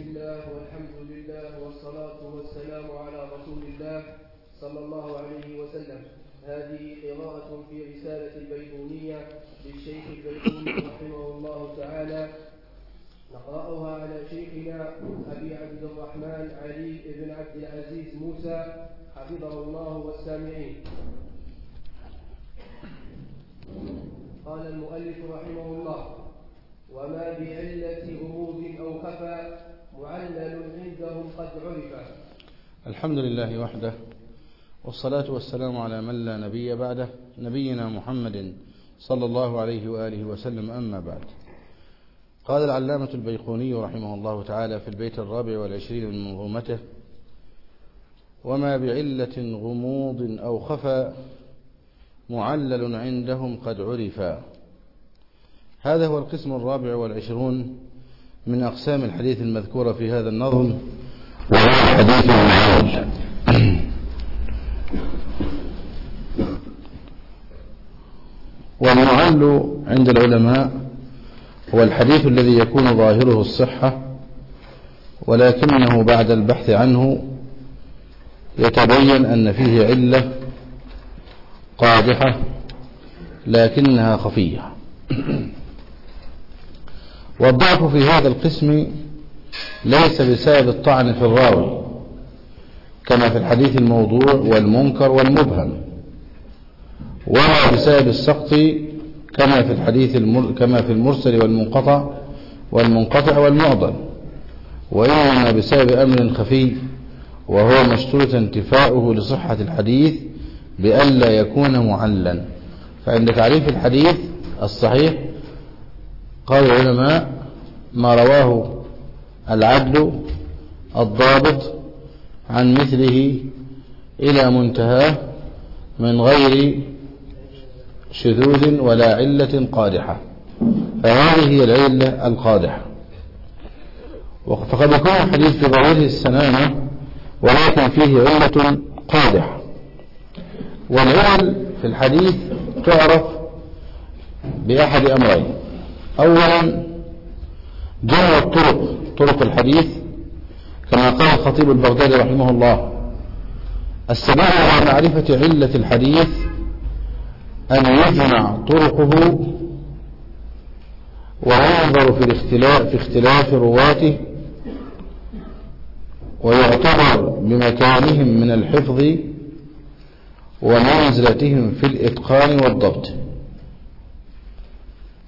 الله والحمد لله والصلاة والسلام على رسول الله صلى الله عليه وسلم. هذه قراءة في رسالة البيتونية للشيخ البيتوني رحمه الله تعالى. نقرأها على شيخنا أبي عبد الرحمن علي بن عبد العزيز موسى حفظه الله والسامعين. قال المؤلف رحمه الله وما بعلة غموض أو خفى معلل عندهم قد عرف. الحمد لله وحده والصلاة والسلام على من لا نبي بعده نبينا محمد صلى الله عليه وآله وسلم أما بعد. قال العلامة البيقوني رحمه الله تعالى في البيت الرابع والعشرين من منظومته وما بعلة غموض أو خفى معلل عندهم قد عرفا. هذا هو القسم الرابع والعشرون من أقسام الحديث المذكورة في هذا النظم وهو الحديث المعول والمعل عند العلماء هو الحديث الذي يكون ظاهره الصحة ولكنه بعد البحث عنه يتبين أن فيه علة قادحة لكنها خفية. والضعف في هذا القسم ليس بسبب الطعن في الراوي كما في الحديث الموضوع والمنكر والمبهم ولا بسبب السقط كما في الحديث المر... كما في المرسل والمنقطع والمنقطع والمعضل وإنما بسبب أمر خفي وهو مشترط انتفاؤه لصحة الحديث بألا يكون معلا. فعند تعريف الحديث الصحيح قال العلماء ما رواه العدل الضابط عن مثله إلى منتهاه من غير شذوذ ولا علة قادحة. فهذه هي العلة القادحة. فقد يكون الحديث في ظاهره السنانة ولكن فيه علة قادحة. والعلل في الحديث تعرف بأحد أمرين. أولا جمع الطرق طرق الحديث كما قال الخطيب البغدادي رحمه الله السبيل على معرفة علة الحديث أن يجمع طرقه وينظر في الاختلاف في اختلاف رواته ويعتبر بمكانهم من الحفظ ومنزلتهم في الإتقان والضبط.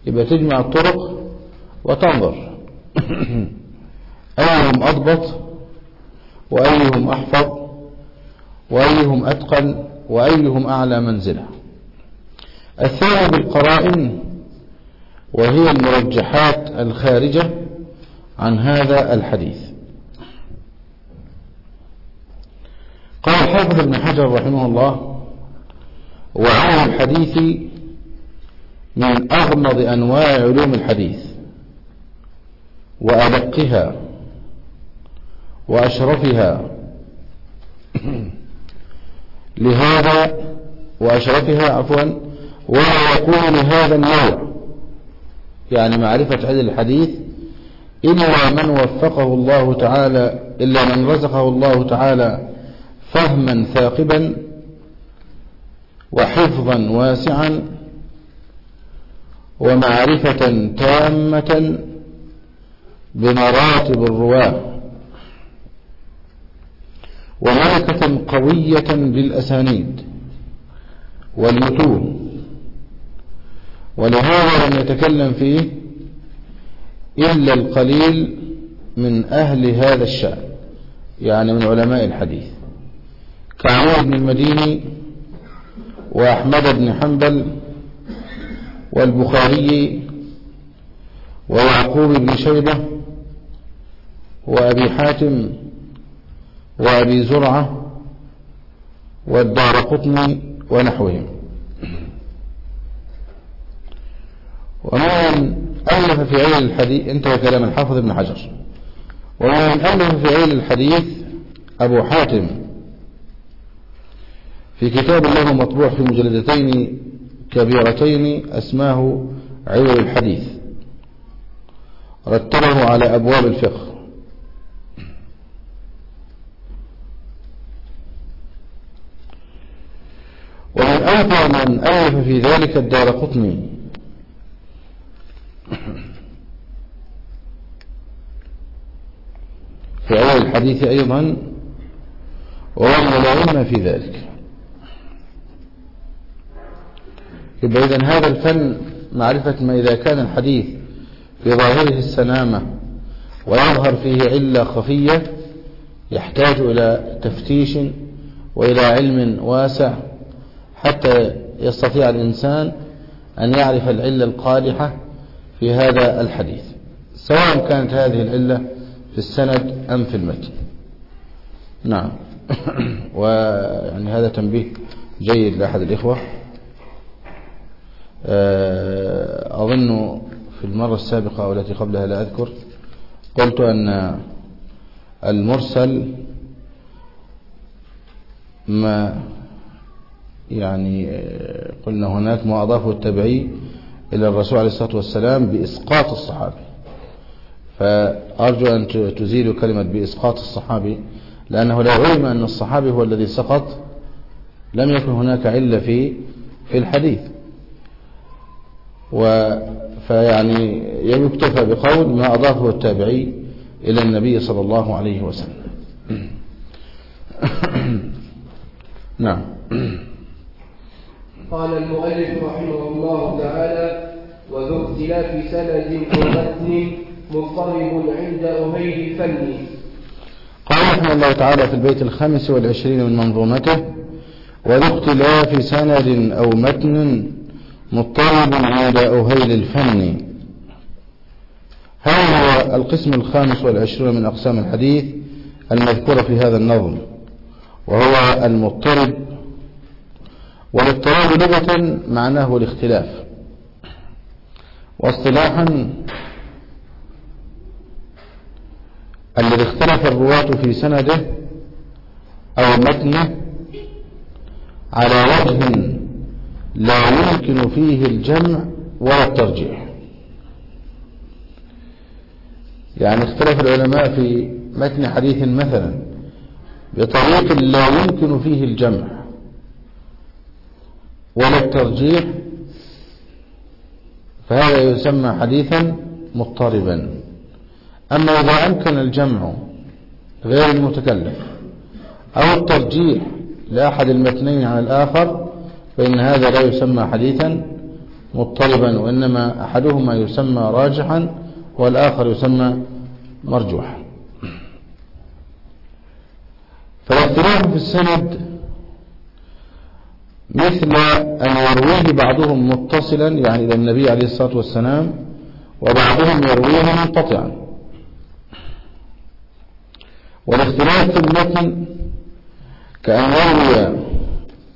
يبقى تجمع الطرق وتنظر. أيهم أضبط وأيهم أحفظ وأيهم أتقن وأيهم أعلى منزلة. الثاني بالقرائن وهي المرجحات الخارجة عن هذا الحديث. قال الحافظ ابن حجر رحمه الله وعلم الحديث من أغمض أنواع علوم الحديث وأدقها وأشرفها. لهذا وأشرفها عفوا ولا يكون لهذا النوع. يعني معرفة علم الحديث إلا من وفقه الله تعالى إلا من رزقه الله تعالى فهما ثاقبا وحفظا واسعا ومعرفة تامة بمراتب الرواة. وملكة قوية بالأسانيد والمتون ولهذا لم يتكلم فيه إلا القليل من أهل هذا الشأن يعني من علماء الحديث. كعمر بن المديني وأحمد بن حنبل والبخاري ويعقوب بن شيبة وأبي حاتم وأبي زرعة والدار قطني ونحوهم. ومن ألف في علم الحديث انتهى كلام الحافظ ابن حجر. ومن ألف في علم الحديث أبو حاتم. في كتاب له مطبوع في مجلدتين كبيرتين أسماه عور الحديث. رتبه على أبواب الفقه. ومن أوفى من ألف في ذلك الدار قطني. في أول الحديث أيضا وهو ملعون في ذلك. يبقى إذن هذا الفن معرفة ما إذا كان الحديث في ظاهره السلامة ويظهر فيه علة خفية يحتاج إلى تفتيش وإلى علم واسع حتى يستطيع الإنسان أن يعرف العلة القادحة في هذا الحديث. سواء كانت هذه العلة في السند أم في المتن. نعم. ويعني هذا تنبيه جيد لأحد الإخوة. أظن في المرة السابقة أو التي قبلها لا أذكر قلت أن المرسل ما يعني قلنا هناك ما أضافه التبعي إلى الرسول عليه الصلاة والسلام بإسقاط الصحابي. فأرجو أن تزيلوا كلمة بإسقاط الصحابي لأنه لا علم أن الصحابي هو الذي سقط لم يكن هناك علة في في الحديث. و فيعني يكتفى بقول ما أضافه التابعي إلى النبي صلى الله عليه وسلم. نعم. قال المؤلف رحمه الله تعالى وذو اختلاف سند ومتن مضطرب عند أهيل الفن قال رحمه الله تعالى في البيت الخامس والعشرين من منظومته وذو اختلاف سند أو متن مضطرب عند أهيل الفن. هذا هو القسم الخامس والعشرون من أقسام الحديث المذكورة في هذا النظم وهو المضطرب. والاضطراب لغة معناه الاختلاف. واصطلاحا الذي اختلف الرواة في سنده أو متنه على وجه لا يمكن فيه الجمع ولا الترجيح. يعني اختلف العلماء في متن حديث مثلا بطريق لا يمكن فيه الجمع ولا الترجيح فهذا يسمى حديثا مضطربا. أما إذا أمكن الجمع غير المتكلف أو الترجيح لأحد المتنين عن الآخر فإن هذا لا يسمى حديثا مضطربا وإنما أحدهما يسمى راجحا والآخر يسمى مرجوحا. فالاختلاف في السند مثل أن يرويه بعضهم متصلا يعني إلى النبي عليه الصلاة والسلام وبعضهم يرويه منقطعا. والاختلاف في المتن كأن يروي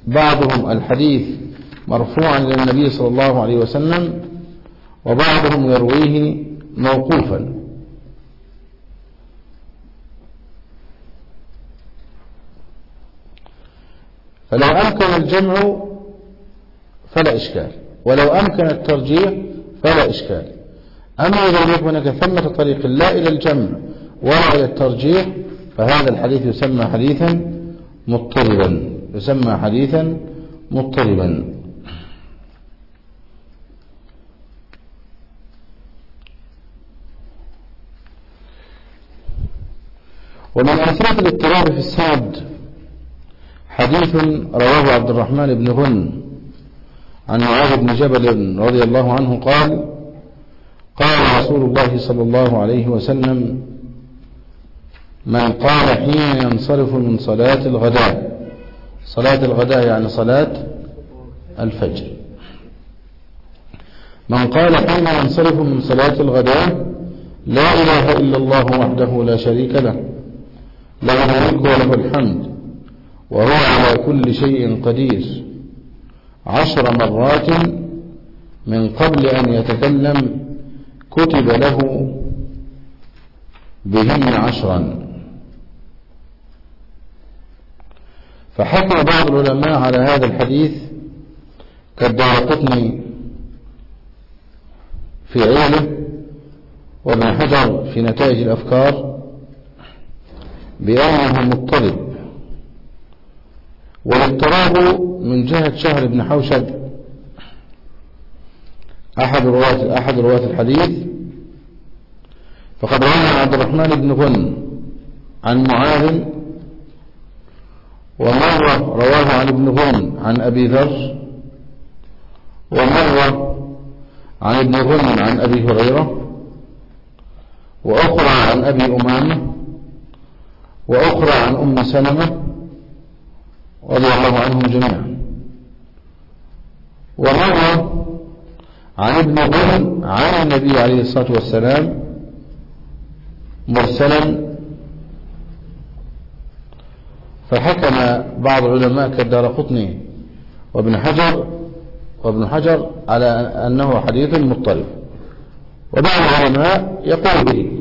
بعضهم الحديث مرفوعا إلى النبي صلى الله عليه وسلم وبعضهم يرويه موقوفا. فلو أمكن الجمع فلا إشكال ولو أمكن الترجيح فلا إشكال. أما إذا لم يكن هناك ثمة طريق لا إلى الجمع ولا إلى الترجيح فهذا الحديث يسمى حديثا مضطربا. يسمى حديثا مضطربا. ومن أمثلة الاضطراب في السند حديث رواه عبد الرحمن بن غن عن معاذ بن جبل رضي الله عنه قال قال رسول الله صلى الله عليه وسلم من قال حين ينصرف من صلاة الغداء صلاة الغداء يعني صلاة الفجر. من قال حين ينصرف من صلاة الغداء لا إله إلا الله وحده لا شريك له له الملك وله الحمد وهو على كل شيء قدير. عشر مرات من قبل أن يتكلم كتب له بهن عشرا. فحكم بعض العلماء على هذا الحديث كالدار قطني في عيله وابن حجر في نتائج الأفكار بأنه مضطرب والاضطراب من جهة شهر بن حوشب. أحد رواة أحد رواة الحديث. فقد روى عبد الرحمن بن غن عن معاذ ومرة رواه عن ابن غن عن أبي ذر ومرة عن ابن غن عن أبي هريرة وأخرى عن أبي أمامة وأخرى عن أم سلمة رضي الله عنهم جميعا. ومرة عن ابن غن عن النبي عليه الصلاة والسلام مرسلا فحكم بعض العلماء كالدار قطني وابن حجر وابن حجر على أنه حديث مضطرب وبعض العلماء يقول به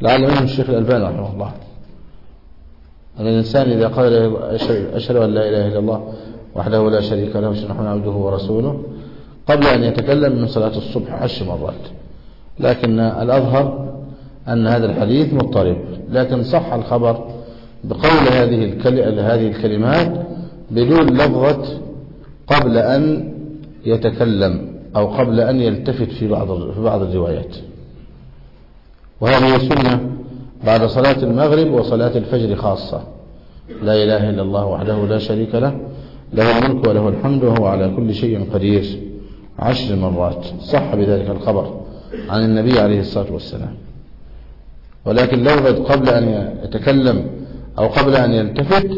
لعل منهم الشيخ الألباني رحمه الله. أن الإنسان إذا قال أشهد أن لا إله إلا الله وحده لا شريك له ونحن عبده ورسوله قبل أن يتكلم من صلاة الصبح عشر مرات. لكن الأظهر أن هذا الحديث مضطرب. لكن صح الخبر بقول هذه هذه الكلمات بدون لفظة قبل أن يتكلم أو قبل أن يلتفت في بعض في بعض الروايات. وهذه سنة بعد صلاة المغرب وصلاة الفجر خاصة. لا إله إلا الله وحده لا شريك له له الملك وله الحمد وهو على كل شيء قدير. عشر مرات صح بذلك الخبر عن النبي عليه الصلاة والسلام. ولكن لو قبل أن يتكلم أو قبل أن يلتفت.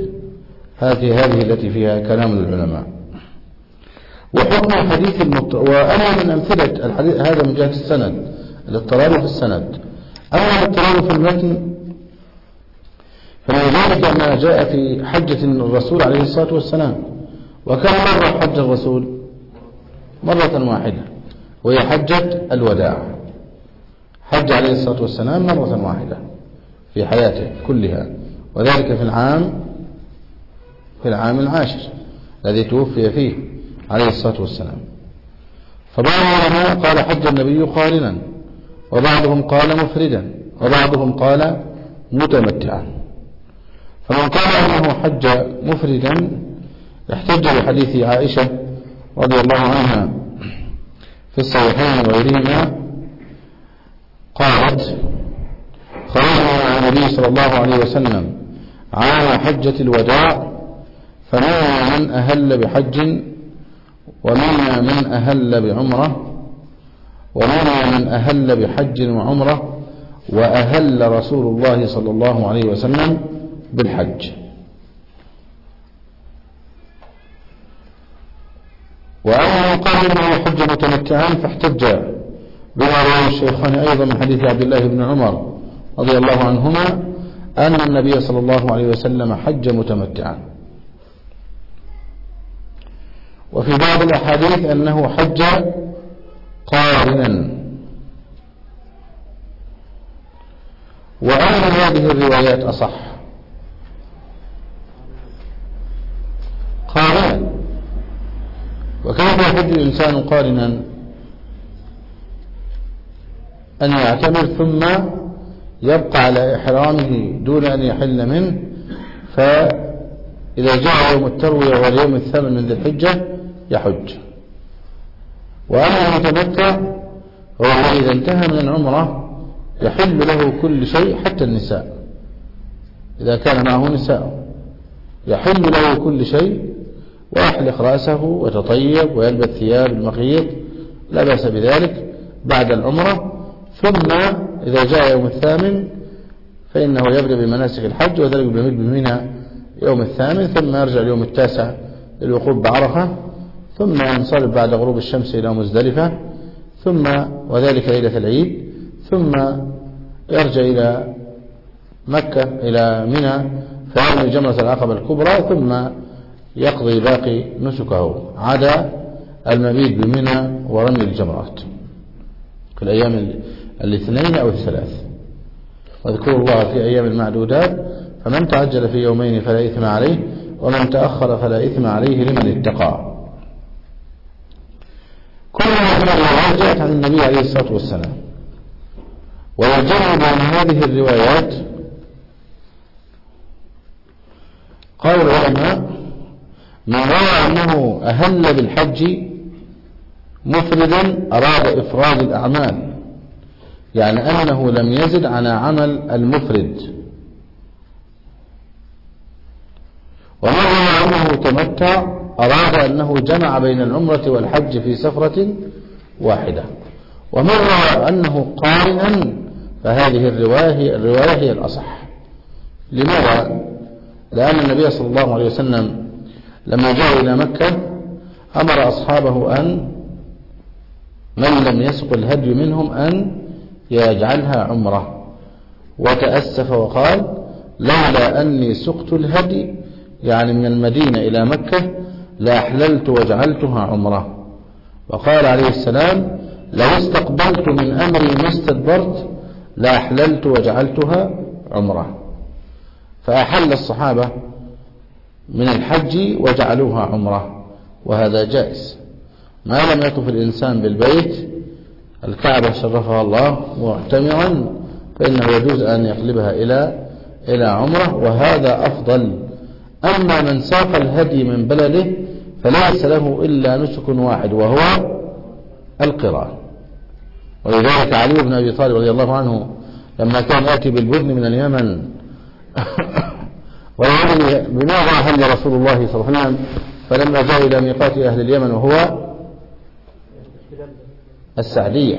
هذه هذه التي فيها كلام العلماء. وحكم الحديث المط... وأنا من أمثلة الحديث هذا من جهة السند الاضطراب في السند. أما الاضطراب في المتن ذلك ما جاء في حجة الرسول عليه الصلاة والسلام. وكم مرة حج الرسول مرة واحدة وهي حجة الوداع. حج عليه الصلاة والسلام مرة واحدة في حياته كلها. وذلك في العام في العام العاشر الذي توفي فيه عليه الصلاة والسلام. فبعض العلماء قال حج النبي قارنا وبعضهم قال مفردا وبعضهم قال متمتعا. فمن قال أنه حج مفردا احتج بحديث عائشة رضي الله عنها في الصحيحين وغيرهما قالت خرجنا مع النبي صلى الله عليه وسلم عام حجة الوداع فمنا من أهل بحج ومنا من أهل بعمرة ومنا من أهل بحج وعمرة وأهل رسول الله صلى الله عليه وسلم بالحج. وأما قال إنه حج متمتعا فاحتج بما رواه الشيخان أيضا من حديث عبد الله بن عمر رضي الله عنهما أن النبي صلى الله عليه وسلم حج متمتعا. وفي بعض الأحاديث أنه حج قارنا. وأن هذه الروايات أصح. قارنا. وكيف يحج الإنسان قارنا؟ أن يعتمر ثم يبقى على إحرامه دون أن يحل منه فإذا جاء يوم التروية واليوم الثامن من ذي الحجة يحج. وأما المتمتع هو إذا انتهى من العمرة يحل له كل شيء حتى النساء. إذا كان معه نساء يحل له كل شيء ويحلق رأسه ويتطيب ويلبس ثياب المخيط لا بأس بذلك بعد العمرة. ثم إذا جاء يوم الثامن فإنه يبدأ بمناسك الحج وذلك بمد بمنى يوم الثامن ثم يرجع اليوم التاسع للوقوف بعرفة ثم ينصرف بعد غروب الشمس إلى مزدلفة ثم وذلك ليلة العيد ثم يرجع إلى مكة إلى منى فيرمي جمرة العقبة الكبرى ثم يقضي باقي نسكه عدا المبيت بمنى ورمي الجمرات. في الأيام الاثنين أو الثلاث. واذكروا الله في أيام المعدودات فمن تعجل في يومين فلا إثم عليه ومن تأخر فلا إثم عليه لمن اتقى. كل هذه جاءت عن النبي عليه الصلاة والسلام. ويجمع بين هذه الروايات قول العلماء من روى أنه أهل بالحج مفردا أراد إفراد الأعمال. يعني أنه لم يزد على عمل المفرد. روى أنه تمتع؟ أراد أنه جمع بين العمرة والحج في سفرة واحدة. ومن روى أنه قارنا فهذه الرواية الرواية هي الأصح. لماذا؟ لأن النبي صلى الله عليه وسلم لما جاء إلى مكة أمر أصحابه أن من لم يسق الهدي منهم أن يجعلها عمرة. وتأسف وقال لولا أني سقت الهدي يعني من المدينة إلى مكة لأحللت وجعلتها عمرة. وقال عليه السلام لو استقبلت من أمري ما استدبرت لأحللت وجعلتها عمرة. فأحل الصحابة من الحج وجعلوها عمرة وهذا جائز. ما لم يطف الإنسان بالبيت الكعبة شرفها الله معتمرا فإنه يجوز أن يقلبها إلى إلى عمرة وهذا أفضل. أما من ساق الهدي من بلده فليس له إلا نسك واحد وهو القران ولذلك علي بن أبي طالب رضي الله عنه لما كان يأتي بالبدن من اليمن ويعني بماذا هل رسول الله صلى الله عليه وسلم؟ فلما جاء إلى ميقات أهل اليمن وهو السعدية.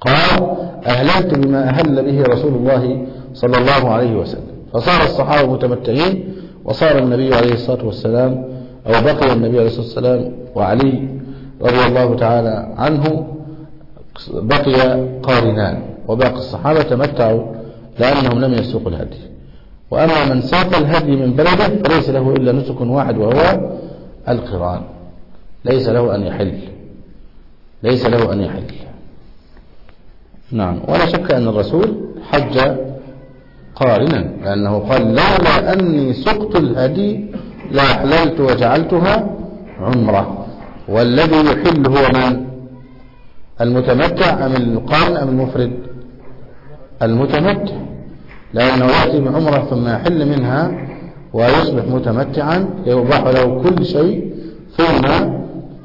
قال أهللت بما أهل به رسول الله صلى الله عليه وسلم. فصار الصحابة متمتعين وصار النبي عليه الصلاة والسلام أو بقي النبي عليه الصلاة والسلام وعلي رضي الله تعالى عنه بقي قارنان. وباقي الصحابة تمتعوا لأنهم لم يسوقوا الهدي. وأما من ساق الهدي من بلده فليس له إلا نسك واحد وهو القرآن. ليس له أن يحل. ليس له أن يحل نعم. ولا شك أن الرسول حج قارنا لأنه قال لولا أني سقت الهدي لأحللت وجعلتها عمرة. والذي يحل هو من؟ المتمتع أم القارن أم المفرد؟ المتمتع. لأنه يأتي بعمرة ثم يحل منها ويصبح متمتعا يباح له كل شيء ثم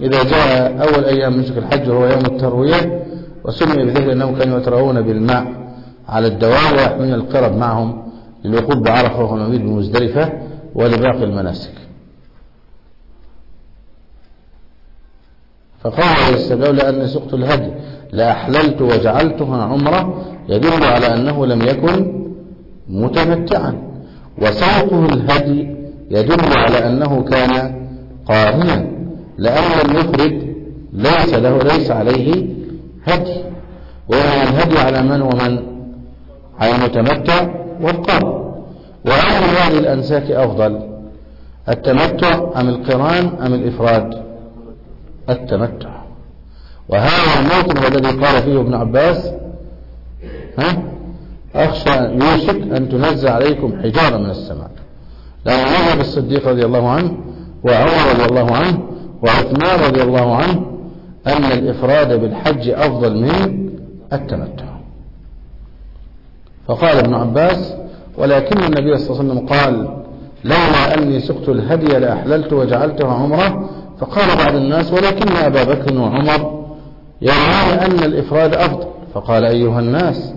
إذا جاء أول أيام نسك الحج وهو يوم التروية وسمي بذلك أنهم كانوا يتروون بالماء على الدوام ويحملون القرب معهم للوقوف بعرفة وهو المبيت بمزدلفة ولباقي المناسك. فقال عليه السلام لولا أني سقت الهدي لأحللت وجعلتها عمرة يدل على أنه لم يكن متمتعا. وسوقه الهدي يدل على أنه كان قارنا. لأن المفرد ليس له ليس عليه هدي. وإن الهدي على من ومن؟ على المتمتع والقارن وأي هذه الأنساك أفضل التمتع أم القران أم الإفراد؟ التمتع. وهذا الموطن الذي قال فيه ابن عباس ها؟ أخشى يوشك أن تنزل عليكم حجارة من السماء. لأن مذهب الصديق رضي الله عنه وعمر رضي الله عنه وعثمان رضي الله عنه أن الإفراد بالحج أفضل من التمتع. فقال ابن عباس ولكن النبي صلى الله عليه وسلم قال لولا أني سقت الهدي لأحللت وجعلتها عمرة فقال بعض الناس ولكن أبا بكر وعمر يرون أن الإفراد أفضل فقال أيها الناس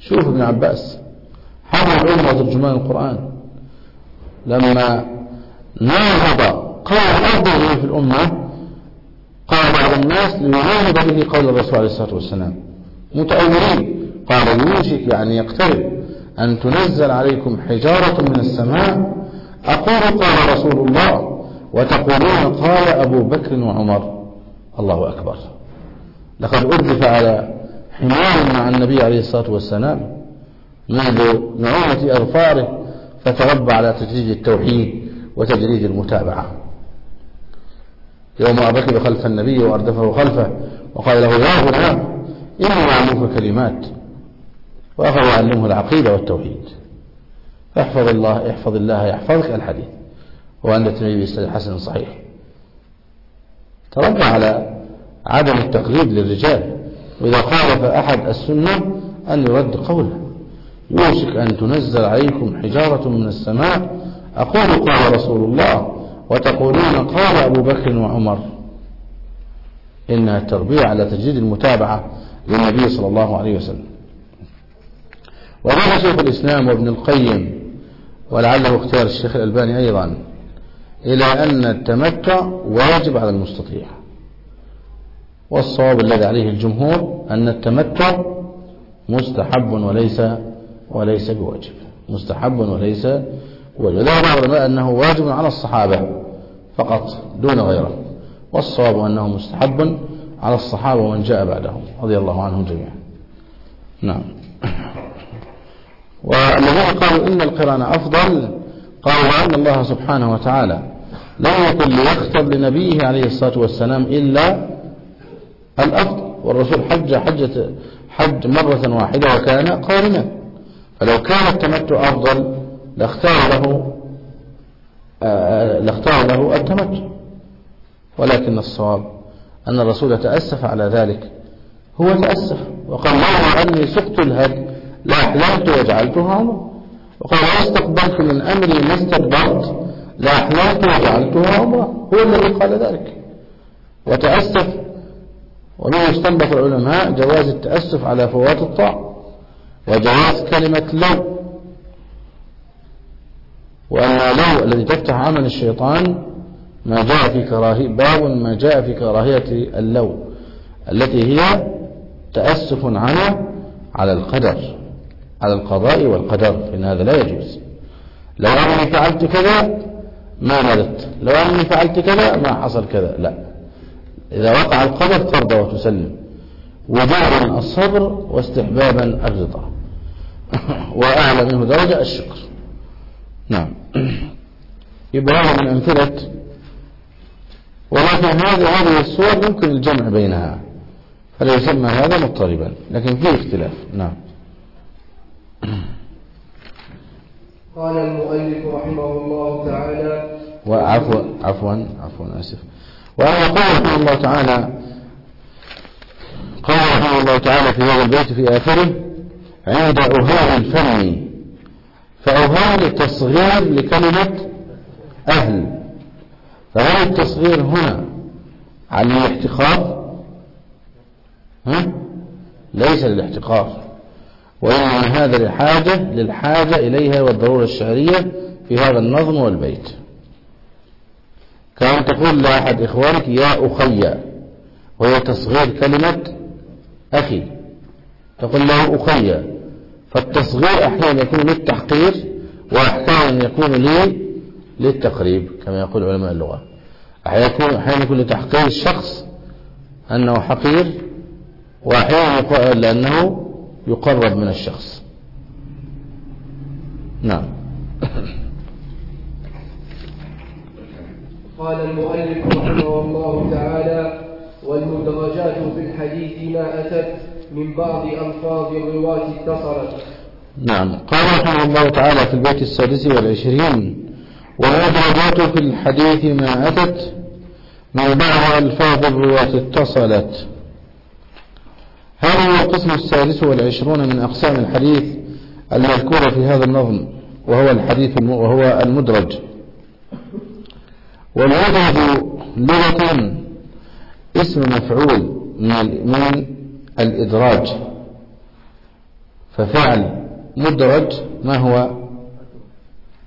شوف ابن عباس حمل الأمة ترجمان القرآن. لما ناهض قال أفضل في الأمة قال بعض الناس ليناهض به قول الرسول عليه الصلاة والسلام. متأولين. قال يوشك يعني يقترب أن تنزل عليكم حجارة من السماء. أقول قال رسول الله وتقولون قال أبو بكر وعمر. الله أكبر. لقد أردف على حمار مع النبي عليه الصلاة والسلام منذ نعومة أظفاره فتربى على تجريد التوحيد وتجريد المتابعة. يوم ركب خلف النبي وأردفه خلفه وقال له يا غلام إني أعلمك كلمات وأخذ يعلمه العقيدة والتوحيد. احفظ الله احفظ الله يحفظك الحديث. وعند الترمذي بإسناد حسن صحيح. تربى على عدم التقليد للرجال. وإذا خالف أحد السنة أن يرد قوله. يوشك أن تنزل عليكم حجارة من السماء. أقول قال رسول الله وتقولون قال أبو بكر وعمر إنها التربية على تجديد المتابعة للنبي صلى الله عليه وسلم. وقال شيخ الإسلام وابن القيم ولعله اختيار الشيخ الألباني أيضا إلى أن التمتع واجب على المستطيع. والصواب الذي عليه الجمهور أن التمتع مستحب وليس وليس بواجب. مستحب وليس بواجب ذهب العلماء أنه واجب على الصحابة فقط دون غيره والصواب أنه مستحب على الصحابة ومن جاء بعدهم رضي الله عنهم جميعا. نعم. والذين قالوا إن القرآن أفضل قالوا أن الله سبحانه وتعالى لم يكن ليختر لنبيه عليه الصلاة والسلام إلا الأفضل والرسول حج حجة حج مرة واحدة وكان قارنا. فلو كان التمتع أفضل لاختار له لاختار له التمتع ولكن الصواب أن الرسول تأسف على ذلك. هو تأسف وقال الله أني سقت الهد لا أحلمت وجعلتها عمر وقال لا استقبلت من أمري ما استدبرت لا أحلمت وجعلتها عمره هو الذي قال ذلك. وتأسف ومن يستنبط العلماء جواز التأسف على فوات الطاعة. وجواز كلمة لو وأن لو الذي تفتح عمل الشيطان ما جاء في كراهية باب ما جاء في كراهية اللو التي هي تأسف عنه على القدر على القضاء والقدر فإن هذا لا يجوز. لو أنني فعلت كذا ما ملت لو أنني فعلت كذا ما حصل كذا لا. إذا وقع القدر ترضى وتسلم. وجوبا الصبر واستحبابا الرضا وأعلى منه درجة الشكر. نعم. يبقى هذا من أمثلة. ولكن هذه هذه الصور يمكن الجمع بينها. فلا يسمى هذا مضطربا. لكن فيه اختلاف. نعم. قال المؤلف رحمه الله تعالى وعفوا عفوا عفوا آسف. وأما قال رحمه الله تعالى قال رحمه الله تعالى في هذا البيت في آخره عند أهال فأهال تصغير لكلمة أهل. فهل التصغير هنا عن الاحتقار؟ ها؟ ليس للاحتقار وإنما هذا للحاجة للحاجة إليها والضرورة الشعرية في هذا النظم والبيت. كأن تقول لأحد إخوانك يا أخي وهي تصغير كلمة أخي. تقول له أخي فالتصغير أحيانا يكون للتحقير وأحيانا يكون لي للتقريب كما يقول علماء اللغة. أحيانا يكون لتحقير الشخص أنه حقير وأحيانا لأنه يقرب من الشخص. نعم. قال المؤلف رحمه الله تعالى والمدرجات في الحديث ما أتت من بعض ألفاظ الرواة اتصلت. نعم. قال رحمه الله تعالى في البيت السادس والعشرين والمدرجات في الحديث ما أتت من بعض ألفاظ الرواة اتصلت. هذا هو القسم السادس والعشرون من أقسام الحديث المذكورة في هذا النظم وهو الحديث وهو المدرج. والمدرج لغة اسم مفعول من الإدراج. ففعل مدرج ما هو؟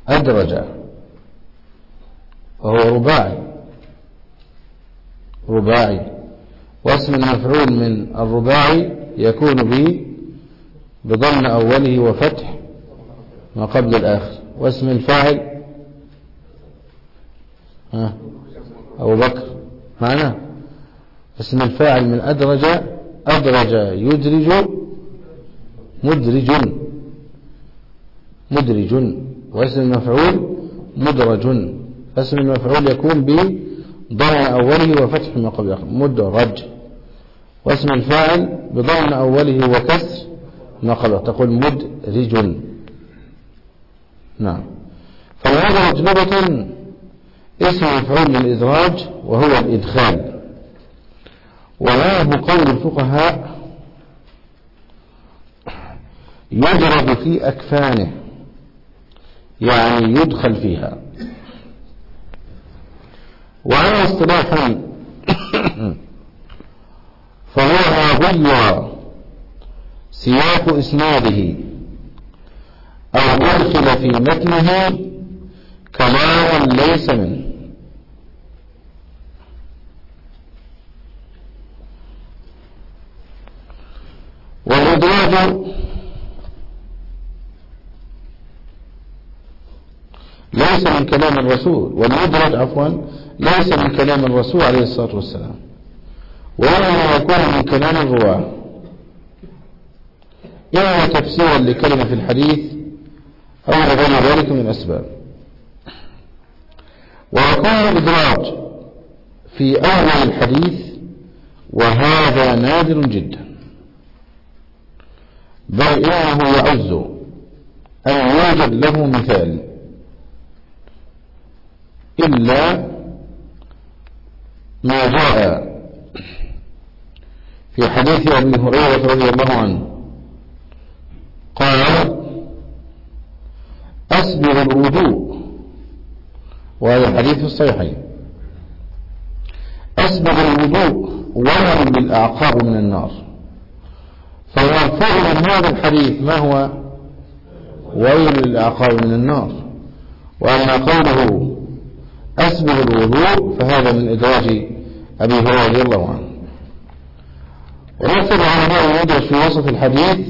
أدرج. وهو رباعي. رباعي. واسم المفعول من الرباعي يكون ب بضم أوله وفتح ما قبل الآخر. واسم الفاعل؟ أبو بكر. معناه. اسم الفاعل من أدرج أدرج يدرج مدرج. مدرج. واسم المفعول مدرج. اسم المفعول يكون بضم أوله وفتح ما قبل مدرج. واسم الفاعل بضم أوله وكسر ما قبله تقول مدرج. نعم. فالمدرج لغة اسم مفعول من الإدراج وهو الإدخال. ومعناه قول الفقهاء يدرج في أكفانه يعني يدخل فيها. وأما اصطلاحا فهو ما غير سياق إسناده أو أدخل في متنه كلام ليس منه. والإدراج ليس من كلام الرسول والمدرج عفوا ليس من كلام الرسول عليه الصلاة والسلام وإنما يكون من كلام الرواة. إما تفسيرا لكلمة في الحديث أو لغير ذلك من الأسباب ويكون الإدراج في أول الحديث وهذا نادر جدا. بل إنه يعز أن يوجد له مثال. إلا ما جاء في حديث أبي هريرة رضي الله عنه. قال أسبغ الوضوء. وهذا حديث الصحيحين أسبغ الوضوء. ومن بالأعقاب من النار. من هذا الحديث ما هو؟ ويل للأعقاب من النار. وأما قوله أسبغ الوضوء فهذا من إدراج أبي هريرة رضي الله عنه. عن هذا المدرج في وسط الحديث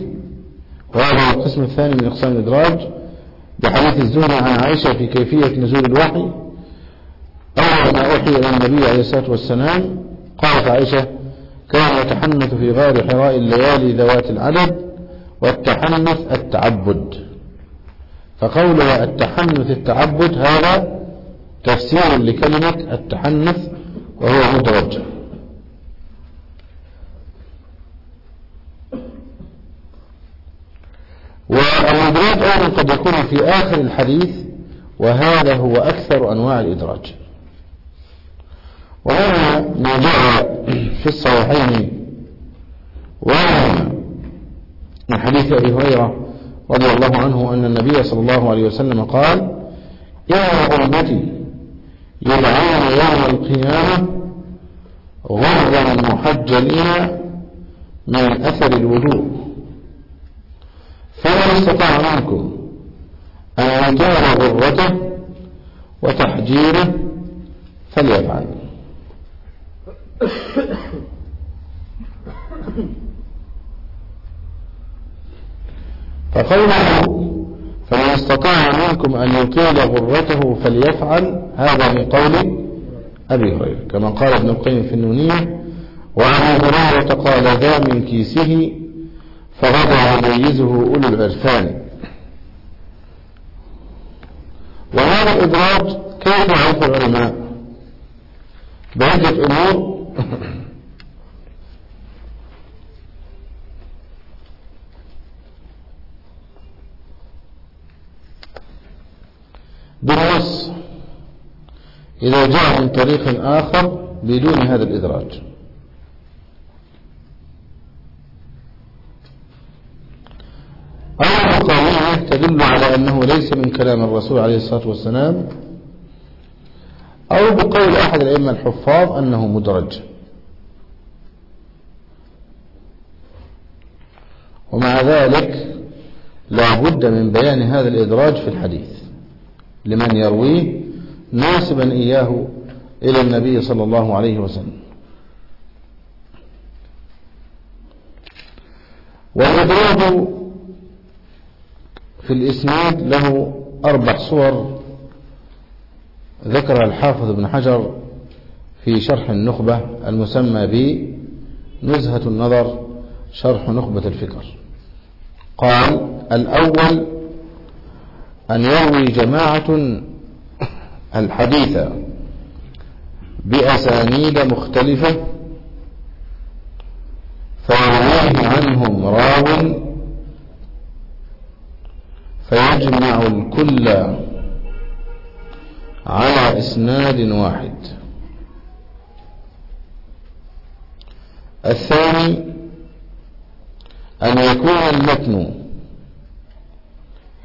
وهذا القسم الثاني من أقسام الإدراج بحديث الزهري عن عائشة في كيفية نزول الوحي. أول ما أوحي إلى النبي عليه الصلاة والسلام قالت عائشة كان يتحنث في غار حراء الليالي ذوات العدد والتحنث التعبد. فقولها التحنث التعبد هذا تفسير لكلمة التحنث وهو مدرج. والإدراج أيضا قد يكون في آخر الحديث وهذا هو أكثر أنواع الإدراج. وهذا ما جاء في الصحيحين. وهذا من حديث أبي هريرة رضي الله عنه أن النبي صلى الله عليه وسلم قال يا أمتي يدعون يوم القيامة غرا محجلين من أثر الوضوء. فمن استطاع منكم أن يطال غرته وتحجيره فليفعل. فقوله فمن استطاع منكم أن يطيل غرته فليفعل هذا من قول أبي هريرة. كما قال ابن القيم في النونية وعن هريرة قال ذا من كيسه فغضى يميزه أولو العرفان. وهذا الإدراج كيف يعرف العلماء؟ بعدة أمور بالنص إذا جاء من طريق آخر بدون هذا الإدراج. أو قرينة تدل على أنه ليس من كلام الرسول عليه الصلاة والسلام أو بقول أحد الأئمة الحفاظ أنه مدرج. ومع ذلك لا بد من بيان هذا الإدراج في الحديث. لمن يرويه ناسبا إياه إلى النبي صلى الله عليه وسلم. والإدراج في الإسناد له أربع صور ذكر الحافظ ابن حجر في شرح النخبة المسمى بنزهة النظر شرح نخبة الفكر. قال الأول أن يروي جماعة الحديث بأسانيد مختلفة فيرويه عنهم راو فيجمع الكل على إسناد واحد. الثاني أن يكون المتن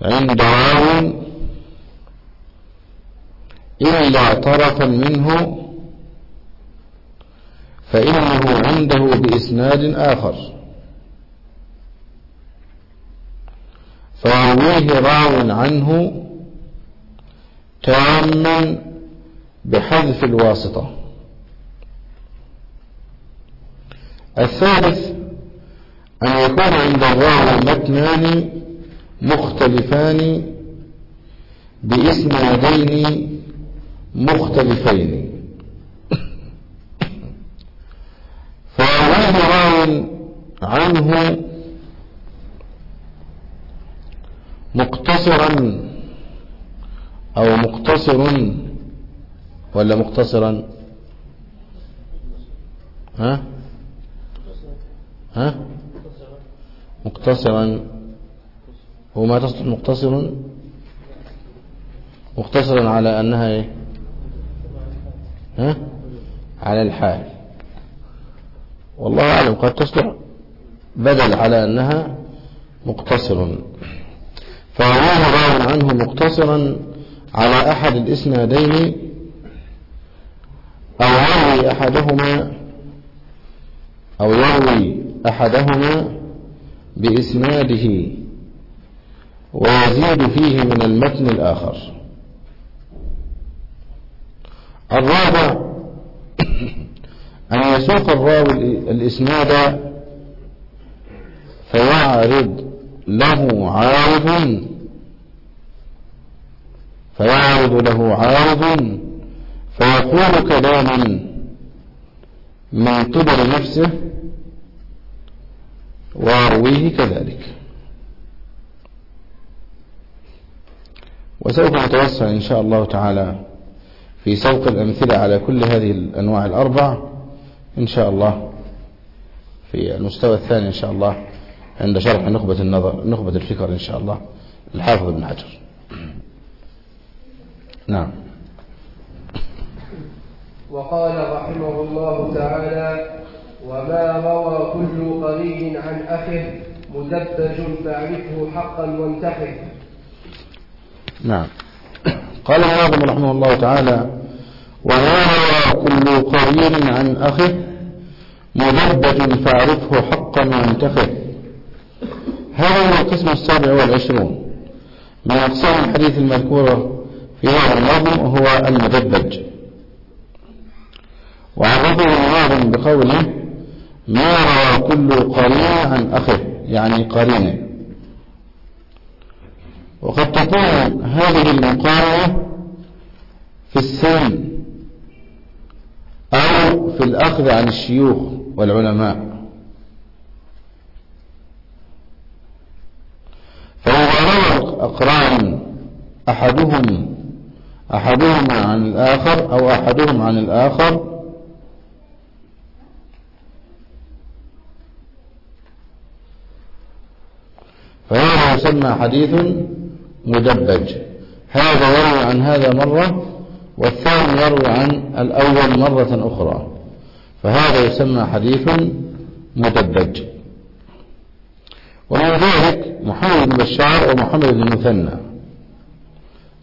عند راو إلا طرفا منه فإنه عنده بإسناد آخر. فيرويه راو عنه تاما بحذف الواسطة. الثالث أن يكون عند الراوي متنان مختلفان بإسنادين مختلفين. فيرويه راو عنه مقتصرا أو مقتصر ولا مقتصرا؟ ها؟ ها؟ مقتصرا. وما تصلح مقتصر؟ مقتصرا على أنها إيه؟ ها؟ على الحال. والله أعلم قد تصلح بدل على أنها مقتصر. فرواه راو عنه مقتصرا على أحد الإسنادين أو يروي أحدهما أو يروي أحدهما بإسناده ويزيد فيه من المتن الآخر. الرابع أن يسوق الراوي الإسناد فيعرض له عارض فيعرض له عارض فيقول كلاما من قبل نفسه ويرويه كذلك. وسوف نتوسع إن شاء الله تعالى في سوق الأمثلة على كل هذه الأنواع الأربع إن شاء الله في المستوى الثاني إن شاء الله عند شرح نخبة النظر نخبة الفكر إن شاء الله. الحافظ ابن حجر. نعم. وقال رحمه الله تعالى وما روى كل قرين عن أخه مدبج فاعرفه حقا وانتخه نعم. قال الناظم رحمه الله تعالى وما روى كل قرين عن أخه مدبج فاعرفه حقا وانتخه هذا هو القسم السابع والعشرون. من أقسام الحديث المذكورة في هذا النظم وهو المدبج. وعرفه الناظم بقوله ما روى كل قرين عن أخه يعني قرينة. وقد تكون هذه المقارنة في السن أو في الأخذ عن الشيوخ والعلماء. فإذا روى أقران أحدهم أحدهما عن الآخر أو أحدهم عن الآخر. فهذا يسمى حديث مدبج. هذا يروي عن هذا مرة والثاني يروي عن الأول مرة أخرى. فهذا يسمى حديث مدبج. ومن ذلك محمد بن بشار ومحمد بن المثنى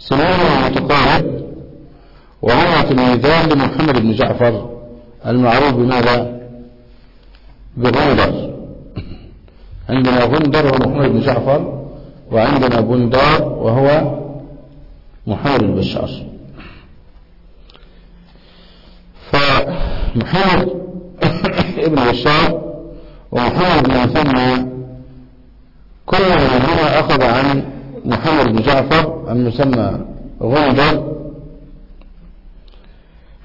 سنانه متقارب وهما تلميذان لمحمد بن جعفر المعروف بماذا؟ بغندر. عندنا غندر ومحمد بن جعفر وعندنا بندار وهو محمد بن بشار. فمحمد ابن بشار ومحمد بن مثنى كل منهما أخذ عن محمد بن جعفر المسمى غندر.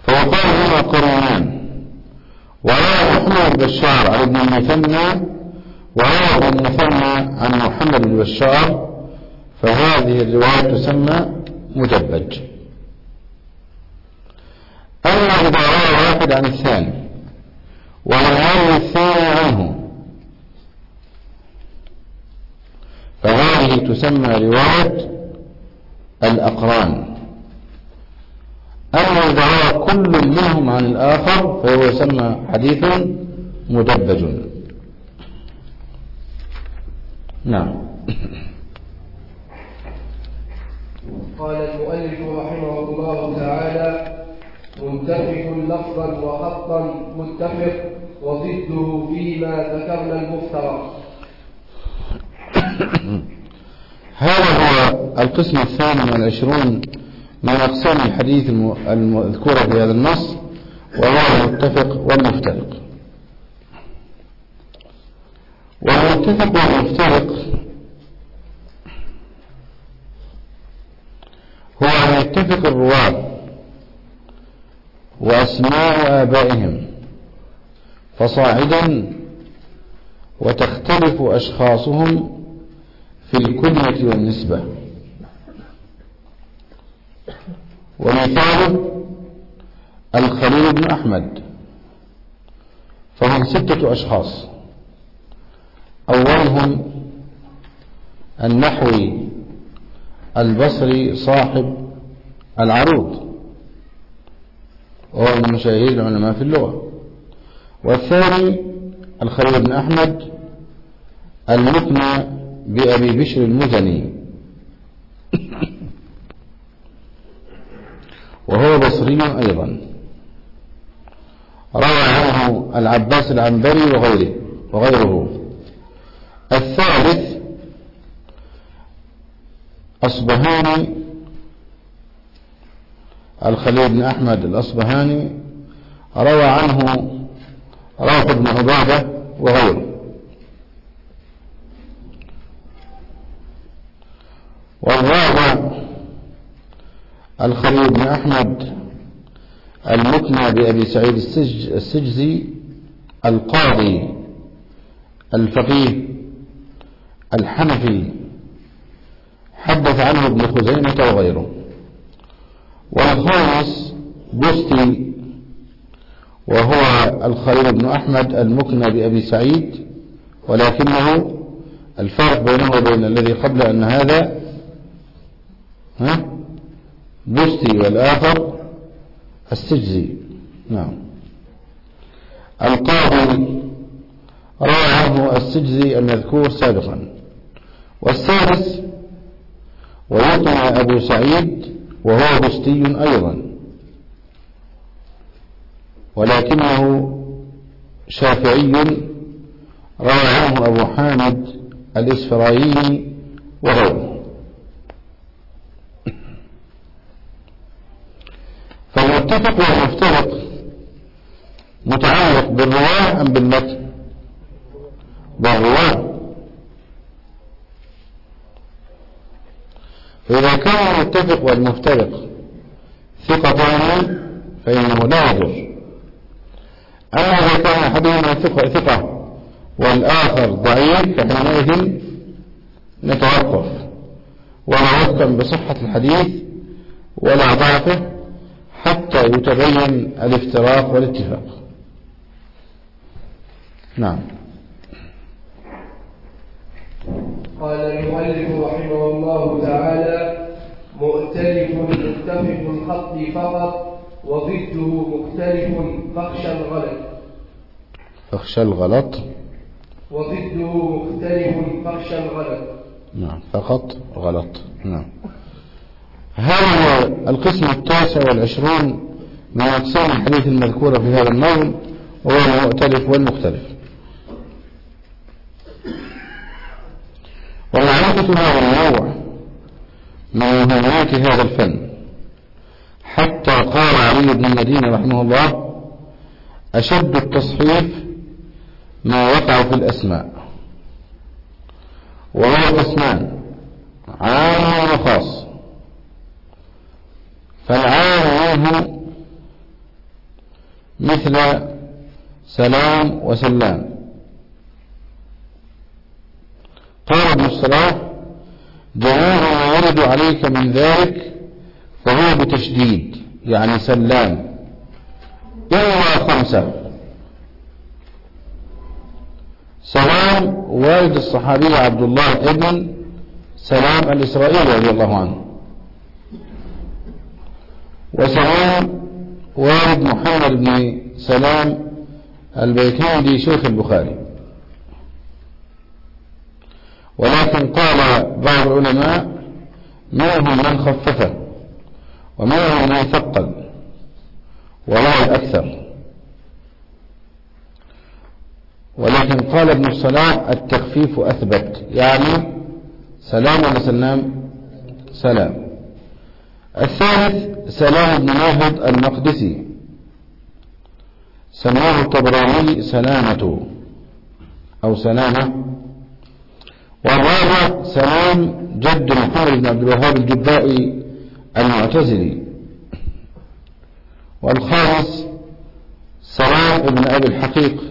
فيقال هما قرنان وروى محمد بشار عن ابن المثنى وروى ابن المثنى عن محمد بن بشار فهذه الرواية تسمى مدبج. أما إذا روى واحد عن الثاني يروي الثاني عنه فهذه تسمى رواية الأقران. أما إذا روى كل منهم عن الآخر فهو يسمى حديث مدبج. نعم. قال المؤلف رحمه الله تعالى متفق لفظا وخطا متفق وضده فيما ذكرنا المفترق هذا هو القسم الثاني والعشرون من أقسام الحديث المذكورة في هذا النص وهو المتفق والمفترق. والمتفق والمفترق هو أن يتفق الرواة وأسماء آبائهم فصاعدا وتختلف أشخاصهم في الكنية والنسبة. ومثاله الخليل بن أحمد. فهم ستة أشخاص. أولهم النحوي البصري صاحب العروض. وهو من مشاهير العلماء في اللغة. والثاني الخليل بن أحمد المثنى بأبي بشر المزني. وهو بصري أيضا. روى عنه العباس العنبري وغيره وغيره. الثالث أصبهاني الخليل بن أحمد الأصبهاني روى عنه روح بن عبادة وغيره. والرابع الخليل بن أحمد المكنى بأبي سعيد السج السجزي القاضي الفقيه الحنفي حدث عنه ابن خزيمة وغيره. والخامس بستي وهو الخليل بن أحمد المكنى بأبي سعيد ولكنه الفرق بينه وبين الذي قبل أن هذا ها؟ بستي والآخر السجزي. نعم. القاضي روى عنه السجزي المذكور سابقا. والسادس ويطمع أبو سعيد وهو بستي أيضا. ولكنه شافعي روى عنه أبو حامد الإسفرايني وغيره. فالمتفق والمفترق متعلق بالرواة أم بالمتن؟ بالرواة. فإذا كان المتفق والمفترق ثقتان فإنه لا يضر. أما إذا كان أحدهما ثقة, ثقة والآخر ضعيف فحينئذ نتوقف. ولا بصحة الحديث ولا ضعفه حتى يتبين الافتراق والاتفاق. نعم. قال المؤلف رحمه الله تعالى مؤتلف متفق الخط فقط وضده مختلف فاخشى الغلط. فاخشى الغلط. وضده مختلف فاخشى الغلط. نعم فقط غلط. نعم. هو القسم التاسع والعشرون من أقسام الحديث المذكورة في هذا النظم وهو المؤتلف والمختلف؟ ومعرفة هذا النوع من مهمات هذا الفن حتى قال علي بن المدينة رحمه الله أشد التصحيف ما وقع في الأسماء. وهو قسمان عام وخاص. فالعام منه مثل سلام وسلام. قال ابن الصلاح جميع ما يرد عليك من ذلك فهو بتشديد يعني سلام. إلا خمسة. سلام والد الصحابي عبد الله ابن سلام الإسرائيلي رضي الله عنه. وسلام والد محمد بن سلام البيكندي شيخ البخاري. ولكن قال بعض العلماء منهم من خففه ومنهم من ثقل وهو الأكثر ولكن قال ابن الصلاح التخفيف أثبت يعني سلام ولا سلام؟ سلام. الثالث سلام بن ناهض المقدسي. سماه الطبراني سلامة أو سلامة. والرابع سلام جد محمد بن عبد الوهاب الجبائي المعتزلي. والخامس سلام ابن أبي الحقيق.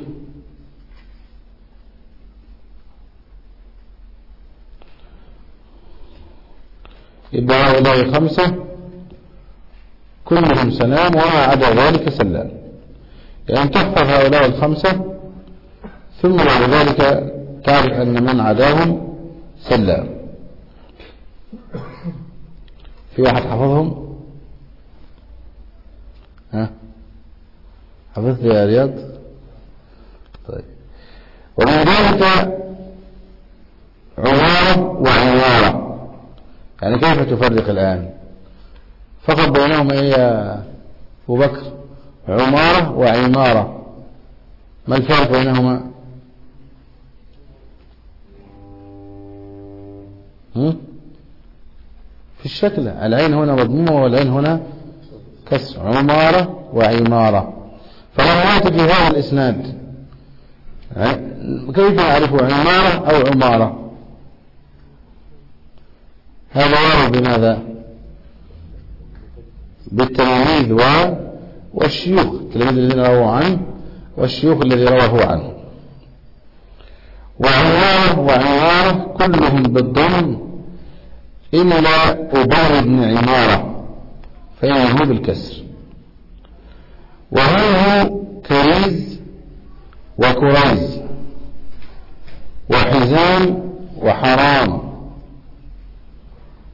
يبقى هؤلاء خمسة. كلهم سلام وما عدا ذلك سلام. يعني تحفظ هؤلاء الخمسة ثم بعد ذلك تعرف أن من عداهم سلام. في واحد حفظهم؟ ها؟ حفظت يا رياض؟ طيب. ومن ذلك عمارة وعمارة. يعني كيف تفرق الآن؟ فقط بينهما إيه يا أبو بكر؟ عمارة وعمارة. ما الفرق بينهما؟ هم؟ في الشكل العين هنا مضمومة والعين هنا كسر. عمارة وعمارة. فلما يأتي في هذا الإسناد كيف نعرف عمارة أو عمارة؟ هذا وارد بماذا؟ بالتلاميذ و والشيوخ التلاميذ الذين رووا عنه والشيوخ الذي رواه عنه. وعمارة وعمارة كلهم بالضم إلا أبار بن عمارة فإنه بالكسر. وهو كريز وكريز وحزام وحرام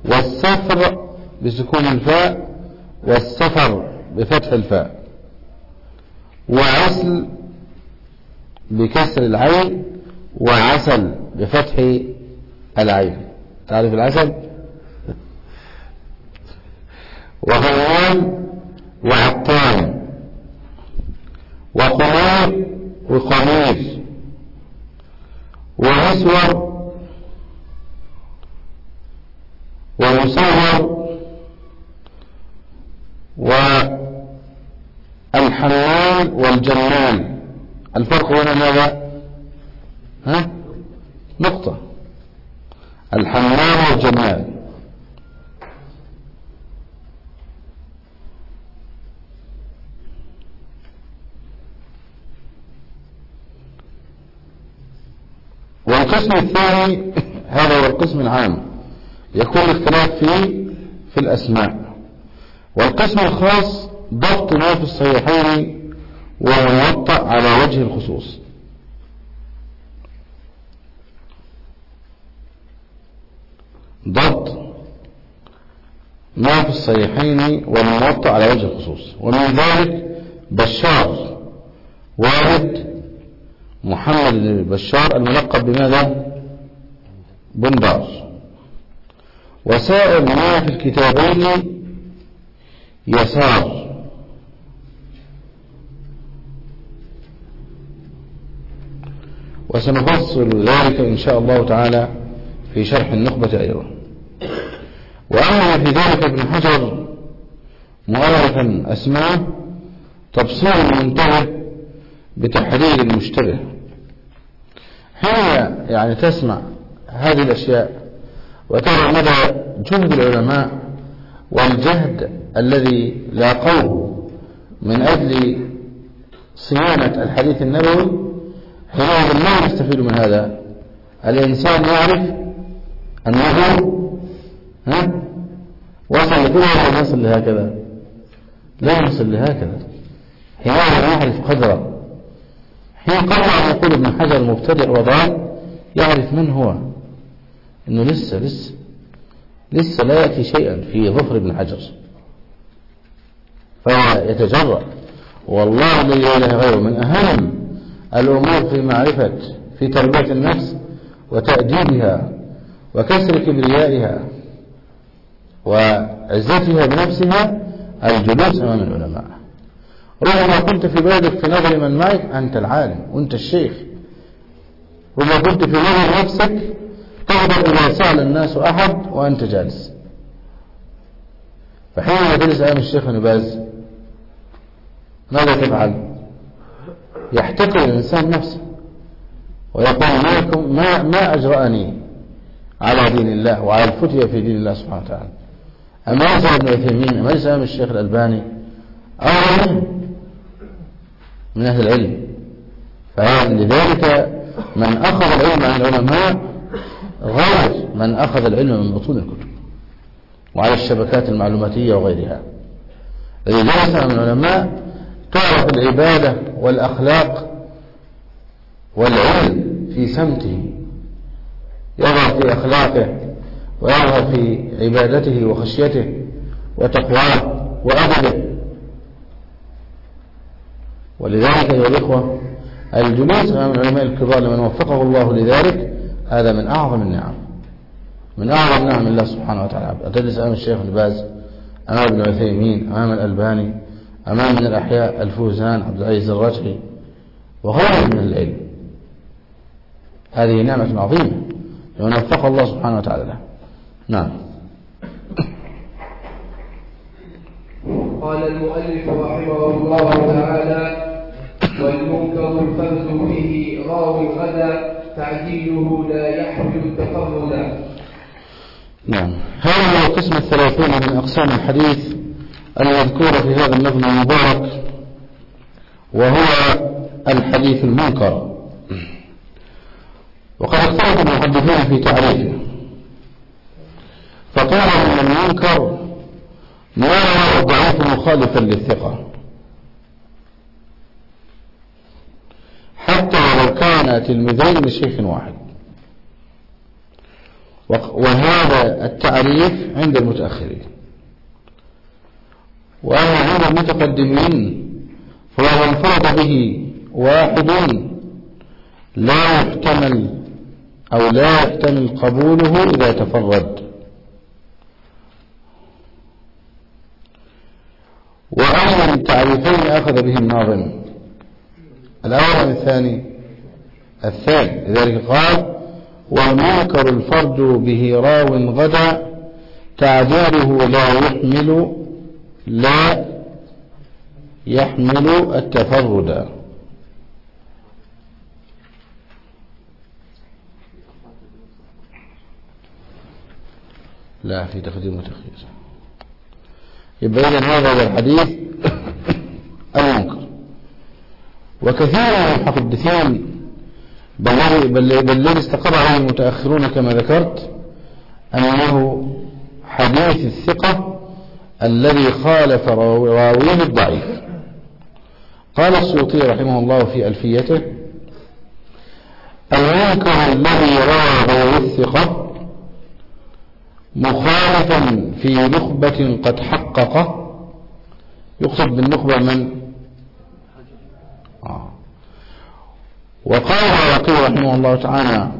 والسفر بسكون الفاء والسفر بفتح الفاء. وعسل بكسر العين وعسل بفتح العين. تعرف العسل؟ وغيان وعطان. وقمير وقمير ومسور ومصور والحمال والجمال الفرق هنا ماذا ها نقطة الحمال والجمال والقسم الثاني هذا هو القسم العام. يكون الاختلاف فيه في الأسماء. والقسم الخاص ضبط ما في الصحيحين وموطأ على وجه الخصوص. ضبط ما في الصحيحين والموطأ على وجه الخصوص. ومن ذلك بشار والد محمد بن بشار الملقب بماذا؟ بندار وسائر ما في الكتابين يسار. وسنفصل ذلك إن شاء الله تعالى في شرح النخبة أيضا. وأما في ذلك ابن حجر مؤرخا أسماء تبصير المنتهى بتحرير المشتبه. حين يعني تسمع هذه الأشياء وترى مدى جهد العلماء والجهد الذي لاقوه من أجل صيانة الحديث النبوي حينئذ ما نستفيد من هذا. الإنسان يعرف أنه ها وصل لكل هذا يصل لهكذا لا يصل لهكذا. حينئذ يعرف قدره قبل أن يقول ابن حجر مبتدع وضال يعرف من هو؟ إنه لسه لسه لسه لا يأتي شيئا في ظفر ابن حجر. فيتجرأ. والله الذي لا إله غيره من أهم الأمور في معرفة في تربية النفس وتأديبها وكسر كبريائها وعزتها بنفسها الجلوس أمام العلماء. ربما كنت في بلدك في نظر من معك أنت العالم وأنت الشيخ. ربما كنت في نظر نفسك تقدر إذا سأل الناس أحد وأنت جالس. فحينما تجلس أمام الشيخ ابن باز ماذا تفعل؟ يحتقر الإنسان نفسه ويقول معكم ما, ما أجرأني على دين الله وعلى الفتية في دين الله سبحانه وتعالى؟ أما يسأل ابن عثيمين أما يسأل الشيخ الألباني؟ أو من أهل العلم. فلذلك من أخذ العلم عن العلماء غير من أخذ العلم من بطون الكتب وعلى الشبكات المعلوماتية وغيرها. الذي جلس من العلماء تعرف العبادة والأخلاق والعلم في سمته. يظهر في أخلاقه ويظهر في عبادته وخشيته وتقواه وأدبه. ولذلك أيها الإخوة الجلوس أمام العلماء الكبار لمن وفقه الله لذلك هذا من أعظم النعم. من أعظم نعم الله سبحانه وتعالى. أتجلس أمام الشيخ الباز أمام ابن عثيمين أمام الألباني أمام من الأحياء الفوزان عبد العزيز الرجحي وغيره من العلم. هذه نعمة عظيمة لمن وفق الله سبحانه وتعالى له. نعم. قال المؤلف رحمه الله تعالى والمنكر الفرد به راو غدا تعديله لا يحمل التفرد نعم. هذا هو القسم الثلاثون من أقسام الحديث المذكورة في هذا النظم المبارك وهو الحديث المنكر. وقد اختلف المحدثون في تعريفه. فقال إن المنكر ما هو الضعيف مخالفا للثقة. حتى ولو كان تلميذين لشيخ واحد. وهذا التعريف عند المتأخرين. وأما عند المتقدمين فلو انفرد به واحد لا يحتمل أو لا يحتمل قبوله إذا تفرد. وأي من التعريفين أخذ به الناظم الأول أم الثاني. الثاني لذلك قال والمنكر الفرد به راو غدا تعديله لا يحمل لا يحمل التفرد. لا في تقديم وتخيير. يبقى هذا هو الحديث. المنكر. وكثير من المحدثين بل الذي استقر عليه المتأخرون كما ذكرت أنه حديث الثقة الذي خالف راويه الضعيف. قال السيوطي رحمه الله في ألفيته المنكر الذي راوي الثقة مخالفا في نخبة قد حقق. يقصد بالنخبة من آه. وقال الرقي رحمه الله تعالى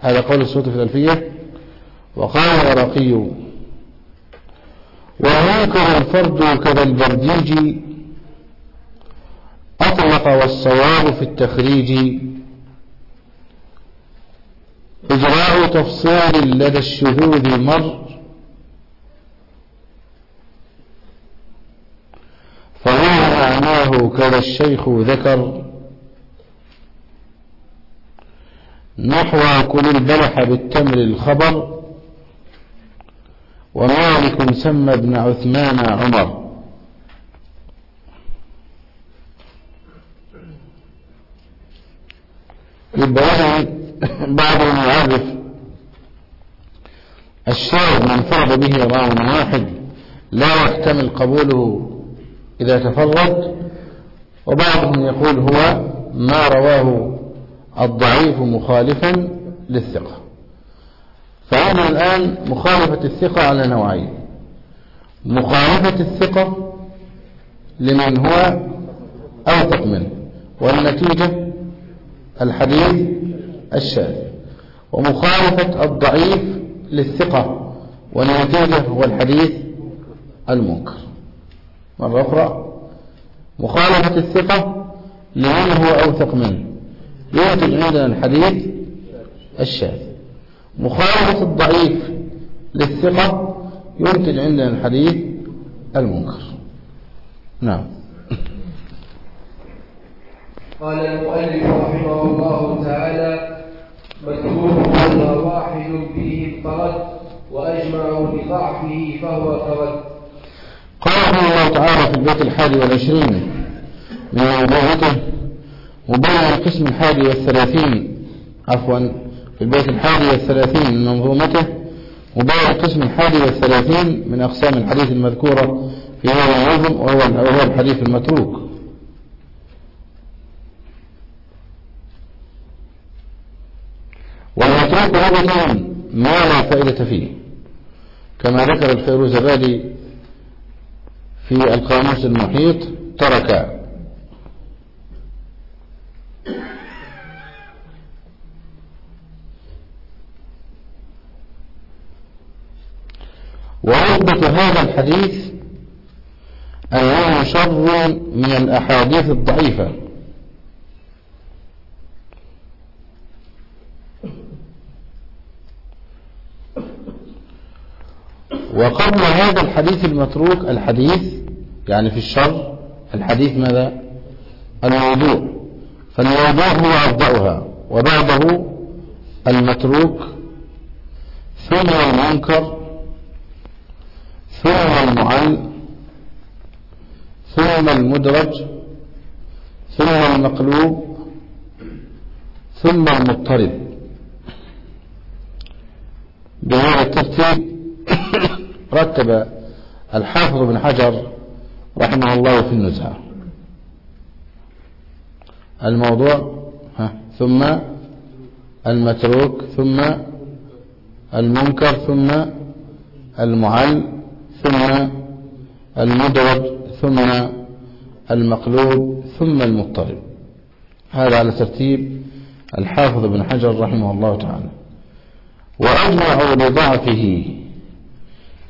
هذا قول السوط في الألفية وقال الرقي ومنكر الفرد كذا البرديج أطلق والصواب في التخريج إجراء تفصيل لدى الشذوذ مر فهو معناه كذا الشيخ ذكر. نحو كل البلح بالتمر الخبر. ومالك سمى ابن عثمان عمر. يبقى بعض المعرف الشاذ من فرض به راو واحد. لا يحتمل قبوله إذا تفرد وبعضهم يقول هو ما رواه الضعيف مخالفا للثقة. فعندنا الآن مخالفة الثقة على نوعين. مخالفة الثقة لمن هو أوثق منه والنتيجة الحديث الشاذ. ومخالفة الضعيف للثقة والنتيجة هو الحديث المنكر. مرة أخرى. مخالفة الثقة لمن هو أوثق منه. ينتج عندنا الحديث الشاذ. مخالفة الضعيف للثقة ينتج عندنا الحديث المنكر. نعم. قال المؤلف رحمه الله تعالى مكروه هذا واحد فيه اضطرد وأجمعوا بضعفه فهو رحمه الله تعالى في البيت الحادي والعشرين من موضوعته مبين القسم الحادي والثلاثين عفوا في البيت الحادي والثلاثين من منظومته مبين القسم الحادي والثلاثين من أقسام الحديث المذكورة في هذا النظم وهو الحديث المتروك. والمتروك لغة ما لا فائدة فيه كما ذكر الفيروزبادي في القاموس المحيط ترك. ورتبة هذا الحديث أنه شر من الأحاديث الضعيفة. وقبل هذا الحديث المتروك الحديث يعني في الشر الحديث ماذا؟ الموضوع. فالموضوع هو أبدأها وبعده المتروك ثم المنكر ثم المعل ثم المدرج ثم المقلوب ثم المضطرب. بهذا الترتيب رتب الحافظ بن حجر رحمه الله في النزهة. الموضوع ها ثم المتروك ثم المنكر ثم المعل ثم المدرج ثم المقلوب ثم المضطرب. هذا على ترتيب الحافظ بن حجر رحمه الله تعالى. وأجمعوا لضعفه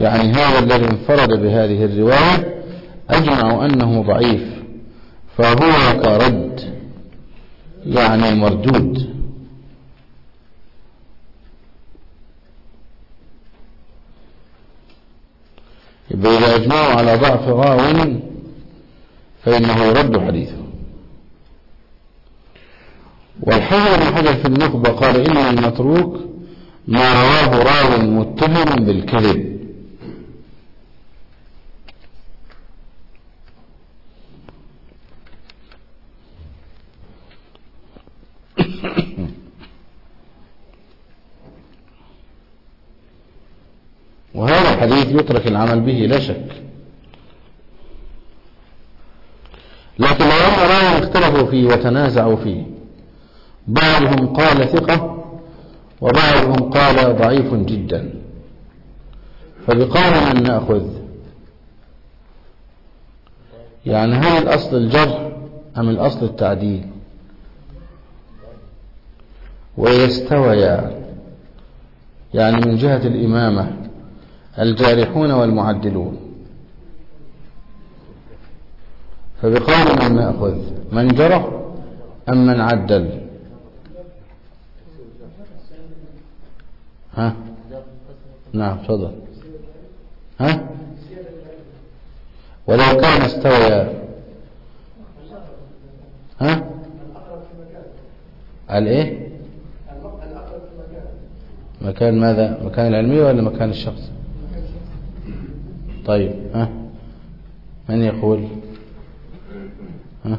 يعني هذا الذي انفرد بهذه الرواية أجمعوا أنه ضعيف فهو كرد يعني مردود. يبقى إذا أجمعوا على ضعف راو فإنه يرد حديثه. والحافظ بن حجر في النخبة قال إن المتروك ما رواه راو متهم بالكذب وهذا الحديث يترك العمل به لا شك. لكن لو أن رايا اختلفوا فيه وتنازعوا فيه. بعضهم قال ثقة وبعضهم قال ضعيف جدا. فبقول من نأخذ. يعني هل الأصل الجرح أم الأصل التعديل؟ ويستويا يعني من جهة الإمامة الجارحون والمعدلون. فبقول من نأخذ من جرح أم من عدل؟ ها؟ نعم تفضل. ها؟ ولو كان استويا. ها؟ الإيه؟ مكان ماذا؟ مكان العلمي ولا مكان الشخص؟ طيب ها؟ من يقول؟ ها؟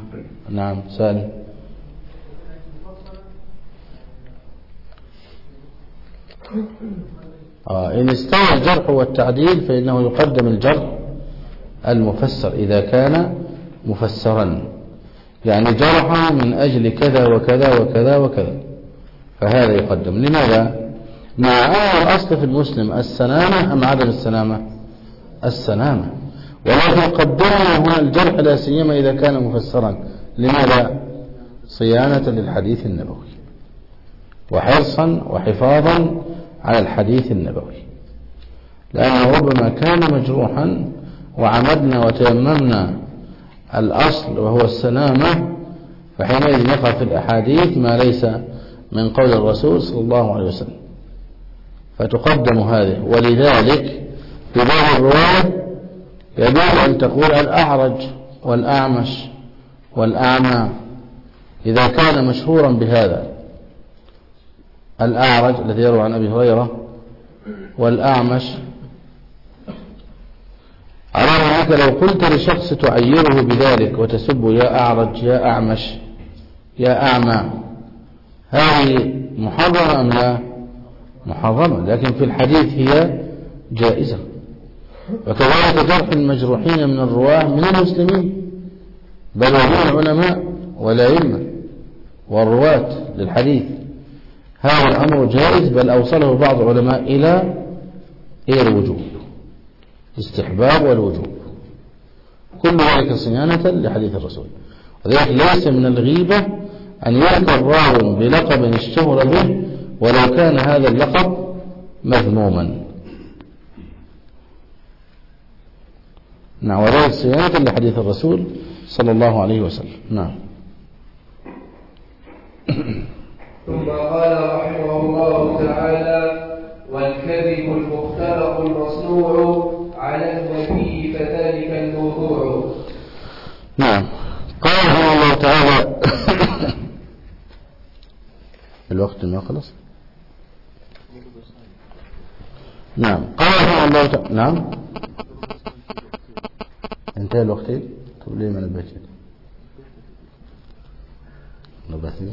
نعم سالم آه إن استوى الجرح والتعديل فإنه يقدم الجرح المفسر إذا كان مفسرا. يعني جرحه من أجل كذا وكذا وكذا وكذا فهذا يقدم. لماذا؟ مع أن الأصل في المسلم السلامة أم عدم السلامة؟ السلامة. ولكن قدمنا هنا الجرح لا سيما إذا كان مفسرا. لماذا؟ صيانة للحديث النبوي. وحرصا وحفاظا على الحديث النبوي. لأنه ربما كان مجروحا وعمدنا وتيممنا الأصل وهو السلامة فحينئذ يقع في الأحاديث ما ليس من قول الرسول صلى الله عليه وسلم. فتقدم هذه. ولذلك في باب الرواية يجوز أن تقول الأعرج والأعمش والأعمى إذا كان مشهورا بهذا. الأعرج الذي يروى عن أبي هريرة والأعمش. على أنك لو قلت لشخص تعيره بذلك وتسب يا أعرج يا أعمش يا أعمى هذه محرمة أم لا؟ محرمة لكن في الحديث هي جائزة. وكذلك جرح المجروحين من الرواة من المسلمين بل ومن العلماء والأئمة والرواة للحديث. هذا الأمر جائز بل أوصله بعض العلماء إلى إلى الوجوب استحباب والوجوب. كل ذلك صيانة لحديث الرسول. وذلك ليس من الغيبة أن يذكر راو بلقب اشتهر به ولو كان هذا اللقب مذموما. نعم. وذلك صيانة لحديث الرسول صلى الله عليه وسلم. نعم. ثم قال رحمه الله تعالى والكذب المختلق المصنوع على النبي فذلك الموضوع. نعم. قال رحمه الله تعالى الوقت ما خلص. نعم. قال رحمه الله تعالى نعم. انتهى الوقتين طب ليه ما نبهتش نبهتني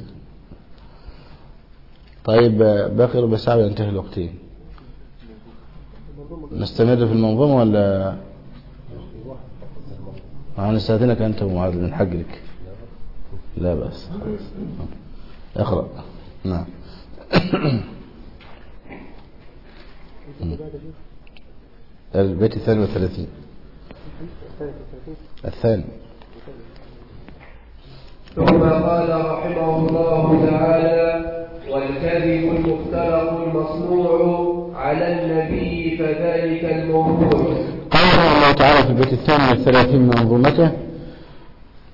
طيب باقي ربع ساعة ينتهي الوقتين نستمر في المنظومة ولا؟ هنستأذنك أنت ومعاذ من حقك. لا بأس. اقرأ. نعم. البيت الثاني والثلاثين. الثاني. ثم قال رحمه الله تعالى والكذب المختلق المصنوع على النبي فذلك الموضوع. قال الله تعالى في البيت الثاني والثلاثين من منظومته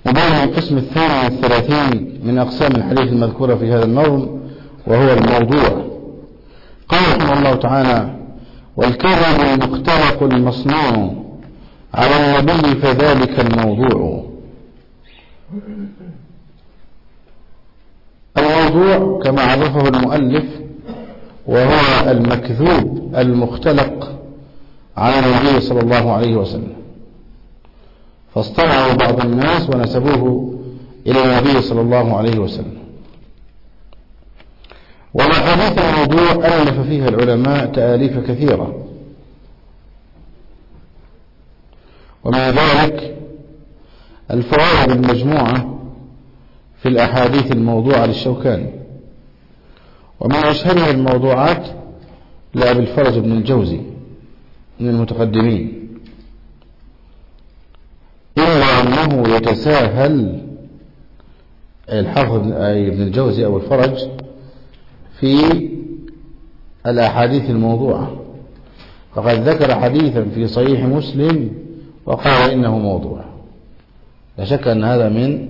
وبين القسم الثاني والثلاثين من أقسام الحديث المذكورة في هذا النظم وهو الموضوع. قال رحمه الله تعالى والكذب المختلق المصنوع على النبي فذلك الموضوع. الموضوع كما عرفه المؤلف وهو المكذوب المختلق على النبي صلى الله عليه وسلم. فاصطنعوا بعض الناس ونسبوه إلى النبي صلى الله عليه وسلم. والحديث الموضوع ألف فيها العلماء تآليف كثيرة. ومن ذلك الفوائد المجموعة في الأحاديث الموضوعة للشوكاني ومن أشهرها الموضوعات لأبي الفرج بن الجوزي من المتقدمين. إلا أنه يتساهل الحافظ ابن الجوزي أو الفرج في الأحاديث الموضوعة. فقد ذكر حديثا في صحيح مسلم وقال إنه موضوع. لا شك أن هذا من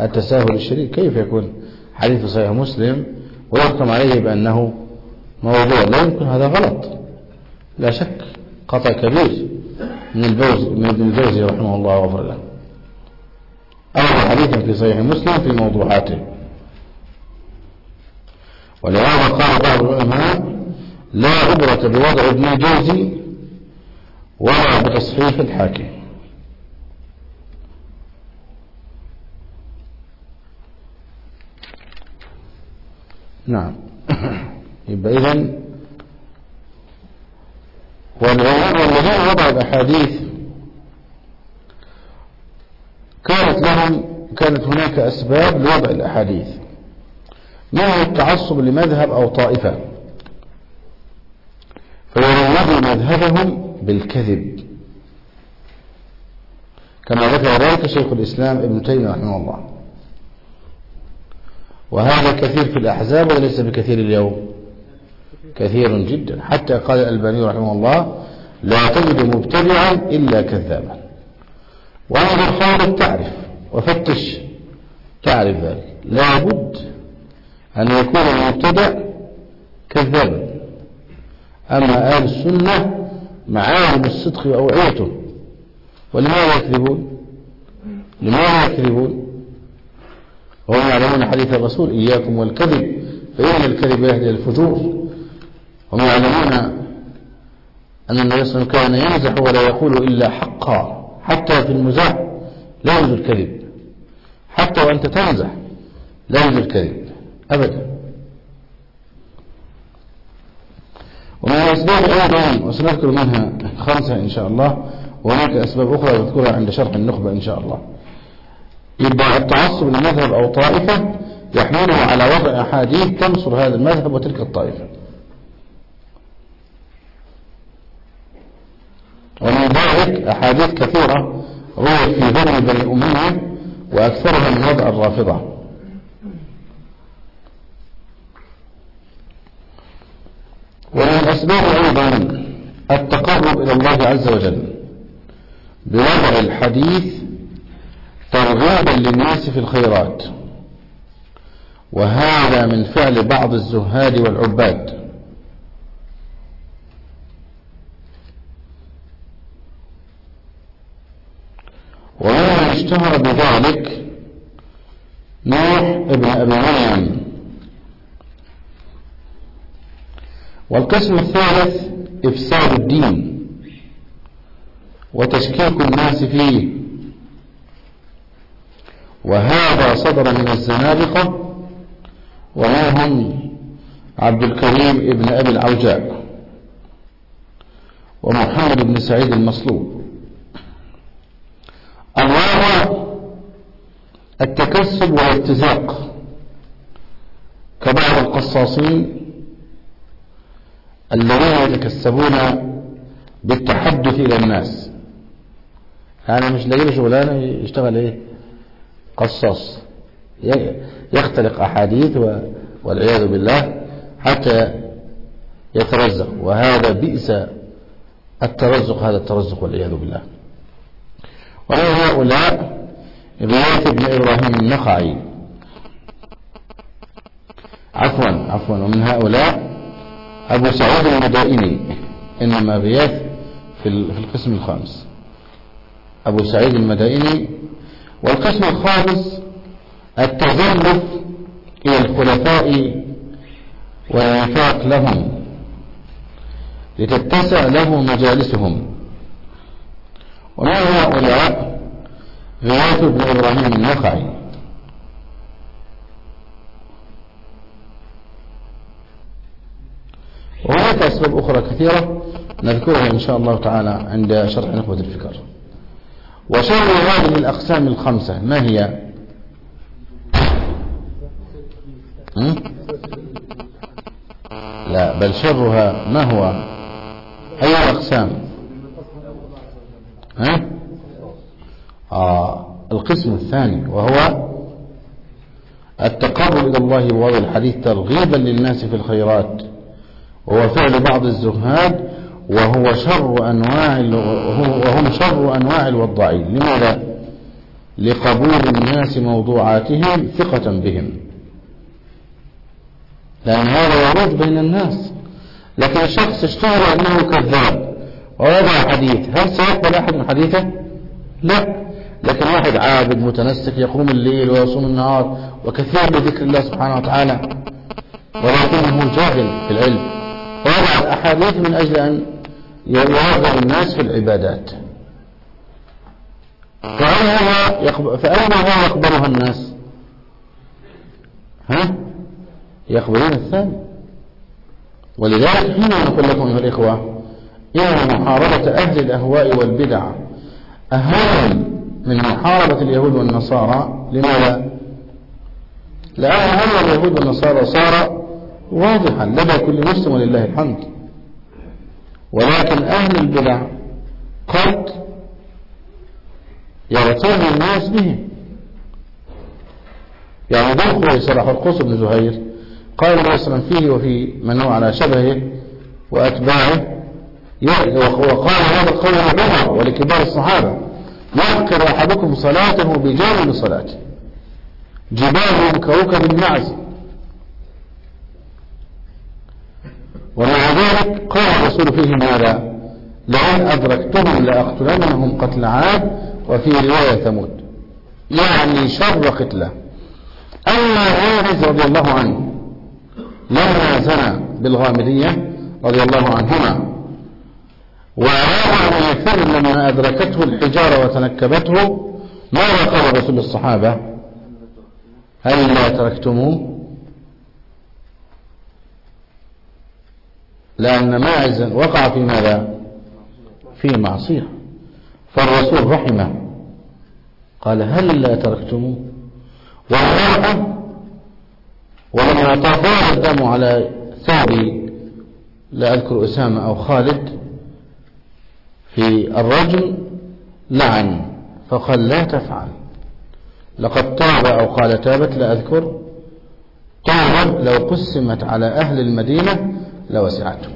التساهل الشديد. كيف يكون حديث صحيح مسلم ويحكم عليه بأنه موضوع؟ لا يمكن هذا غلط. لا شك قطع كبير من البوز من ابن الجوزي رحمه الله وغفر له أول حديث في صحيح مسلم في موضوعاته. ولهذا قال بعض العلماء لا عبرة بوضع ابن الجوزي ولا بتصحيح الحاكم. نعم. يبقى إذن والذين وضعوا الأحاديث كانت لهم كانت هناك أسباب لوضع الأحاديث. منها التعصب لمذهب أو طائفة؟ فيروجوا مذهبهم بالكذب. كما ذكر ذلك شيخ الإسلام ابن تيمية رحمه الله. وهذا كثير في الأحزاب وليس بكثير اليوم. كثير جدا. حتى قال الألباني رحمه الله لا تجد مبتدعا إلا كذابا. وانظر حولك تعرف وفتش تعرف ذلك. لابد أن يكون المبتدع كذابا. أما أهل السنة معالم الصدق وأوعيته ولماذا يكذبون؟ لماذا يكذبون؟ وهم يعلمون حديث الرسول إياكم والكذب فإن الكذب يهدي الفجور. هم يعلمون أن النبي صلى الله عليه وسلم كان يمزح ولا يقول إلا حقا حتى في المزاح لا يوجد الكذب حتى وأنت تمزح لا يوجد الكذب أبدا. ومن الأسباب أيضا وسنذكر منها خمسة إن شاء الله وهناك أسباب أخرى نذكرها عند شرح النخبة إن شاء الله. يبقى التعصب لمذهب أو طائفة يحمله على وضع أحاديث تنصر هذا المذهب وتلك الطائفة. ومن ذلك أحاديث كثيرة رويت في ذنب بني أمية وأكثرها من وضع الرافضة. ومن الأسباب أيضا التقرب إلى الله عز وجل. بوضع الحديث ترغيبا للناس في الخيرات. وهذا من فعل بعض الزهاد والعباد. وممن اشتهر بذلك نوح ابن أبي مريم. والقسم الثالث إفساد الدين وتشكيك الناس فيه. وهذا صدر من الزنادقة ومنهم عبد الكريم ابن أبي العوجاء ومحمد بن سعيد المصلوب. الرابع التكسب والاتزاق كبعض القصاصين الذين يتكسبون بالتحدث إلى الناس. يعني مش لاقي له شغلانة يشتغل إيه؟ قصاص. يختلق أحاديث والعياذ بالله حتى يترزق. وهذا بئس الترزق هذا الترزق والعياذ بالله. ومن هؤلاء غياث بن إبراهيم النخعي. عفوا عفوا ومن هؤلاء أبو سعود المدائني إنما غياث في القسم الخامس. أبو سعيد المدائني والقسم الخامس التزلف إلى الخلفاء والإنفاق لهم لتتسع له مجالسهم. ومن هؤلاء غياث بن إبراهيم النخعي وهناك أسباب أخرى كثيرة نذكرها إن شاء الله تعالى عند شرح نخبة الفكر. وشر هذه الأقسام الخمسة ما هي؟ لا بل شرها ما هو؟ أي الأقسام ها؟ آه القسم الثاني وهو التقرب إلى الله بوضع الحديث ترغيبا للناس في الخيرات. وهو فعل بعض الزهاد وهو شر أنواع وهم شر أنواع الوضاعين لماذا؟ لقبول الناس موضوعاتهم ثقة بهم. لأن هذا يروج بين الناس. لكن الشخص اشتهر أنه كذاب ووضع حديث هل سيقبل أحد من حديثه؟ لا. لكن واحد عابد متنسك يقوم الليل ويصوم النهار وكثير بذكر الله سبحانه وتعالى ولكنه جاهل في العلم. ووضع الأحاديث من أجل أن يرغب الناس في العبادات. فأين هو يقبلها الناس؟ ها؟ يقبلون الثاني. ولذلك حين نقول لكم أيها الإخوة إن محاربة أهل الأهواء والبدع أهم من محاربة اليهود والنصارى. لماذا؟ لأن أمر اليهود والنصارى صار واضحا لدى كل مسلم ولله الحمد. ولكن أهل البدع قد يغتر الناس بهم يعني ذو خويصر حرقوس بن زهير. قال صلى الله وسلم فيه وفي من هو على شبهه وأتباعه وقال هذا القول لعمر ولكبار الصحابة. يحقر أحدكم صلاته بجانب صلاته. جبال كوكب النعز ومع ذلك قال الرسول فيه ماذا؟ لئن أدركتهم لأقتلنهم قتل عاد وفي رواية ثمود يعني شر قتله. أما عارز رضي الله عنه لما زنى بالغامدية رضي الله عنهما وأراد أن يفر لما أدركته الحجارة وتنكبته ماذا قال رسول الصحابة هل لا تركتموه؟ لأن ماعز وقع في ماذا؟ في معصية. فالرسول رحمه. قال هل لا تركتموه؟ والمرأة ولما تفاضل الدم على ثوب لا أذكر أسامة أو خالد في الرجل لعن. فقال لا تفعل. لقد تاب أو قال تابت لا أذكر. تاب لو قسمت على أهل المدينة لوسعتهم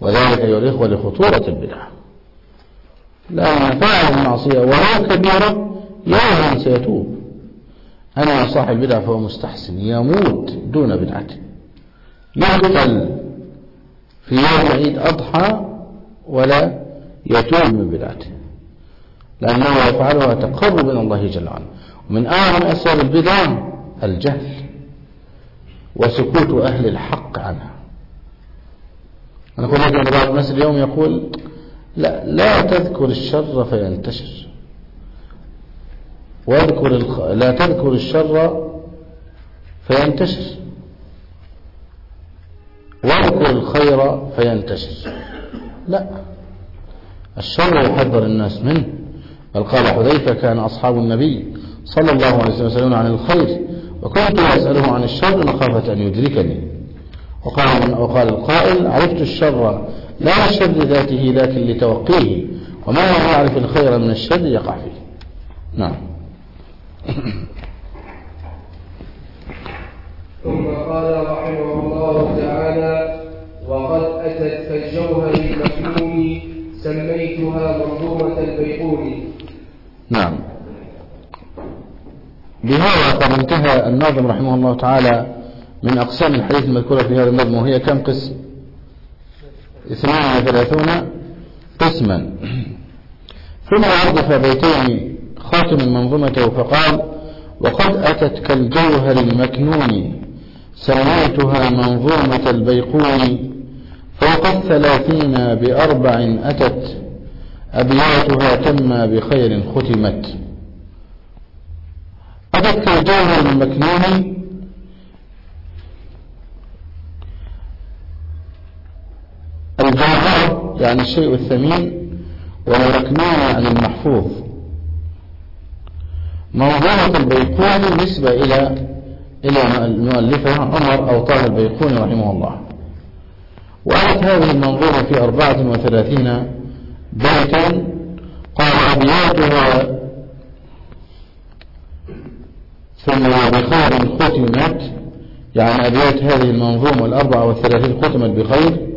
وذلك أيها الإخوة لخطورة البدعة. لأن فاعل المعصية ولو كبيرة يوما سيتوب. أنا صاحب البدعة فهو مستحسن يموت دون بدعته. يقتل في يوم عيد أضحى ولا يتوب من بدعته. لأنه يفعلها تقرب إلى الله جل وعلا. ومن أعظم أسباب البدع الجهل. وسكوت أهل الحق عنها. أنا كنت أجمع بعض الناس اليوم يقول لا, لا تذكر الشر فينتشر. واذكر الخ... لا تذكر الشر فينتشر. واذكر الخير فينتشر. لا. الشر يحذر الناس منه. بل قال حذيفة كان أصحاب النبي صلى الله عليه وسلم عن الخير. وكنت أسأله عن الشر مخافة أن يدركني. وقال, وقال القائل عرفت الشر لا الشر ذاته لكن لتوقيه. وما يعرف الخير من الشر يقع فيه. نعم. ثم قال رحمه الله تعالى وقد أتت كالجوهر المكنون سميتها منظومة البيقوني نعم. بهذا قد انتهى الناظم رحمه الله تعالى من أقسام الحديث المذكورة في هذا النظم وهي كم قسم اثنان وثلاثون قسما. ثم عرض بيتين خاتم منظومته فقال وقد أتت كالجوهر المكنون سميتها منظومة البيقون فوق الثلاثين بأربع أتت أبياتها تم بخير ختمت. أتت كالجوهر المكنون. الجوهر يعني الشيء الثمين والمكنون يعني المحفوظ. موضوعة البيقوني نسبة إلى إلى المؤلفة عمر أو طه البيقوني رحمه الله. وأتت هذه المنظومة في أربعة وثلاثين بيتا قال أبياتها ثم بخير ختمت. يعني أبيات هذه المنظومة الأربعة والثلاثين ختمت بخير.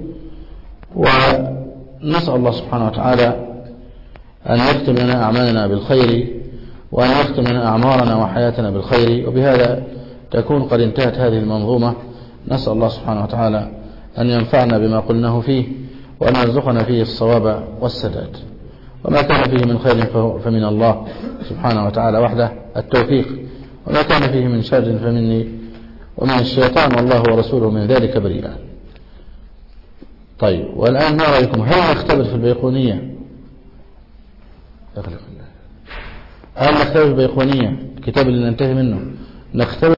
ونسأل الله سبحانه وتعالى أن يختم لنا أعمالنا بالخير وأن يختم لنا أعمارنا وحياتنا بالخير. وبهذا تكون قد انتهت هذه المنظومة. نسأل الله سبحانه وتعالى أن ينفعنا بما قلناه فيه وأن يرزقنا فيه الصواب والسداد. وما كان فيه من خير فمن الله سبحانه وتعالى وحده. التوفيق. وما كان فيه من شر فمني ومن الشيطان والله ورسوله من ذلك بريئا. طيب والآن ما رأيكم؟ هل نختبر في البيقونية؟ هل نختبر في البيقونية؟ الكتاب اللي ننتهي منه. نختبر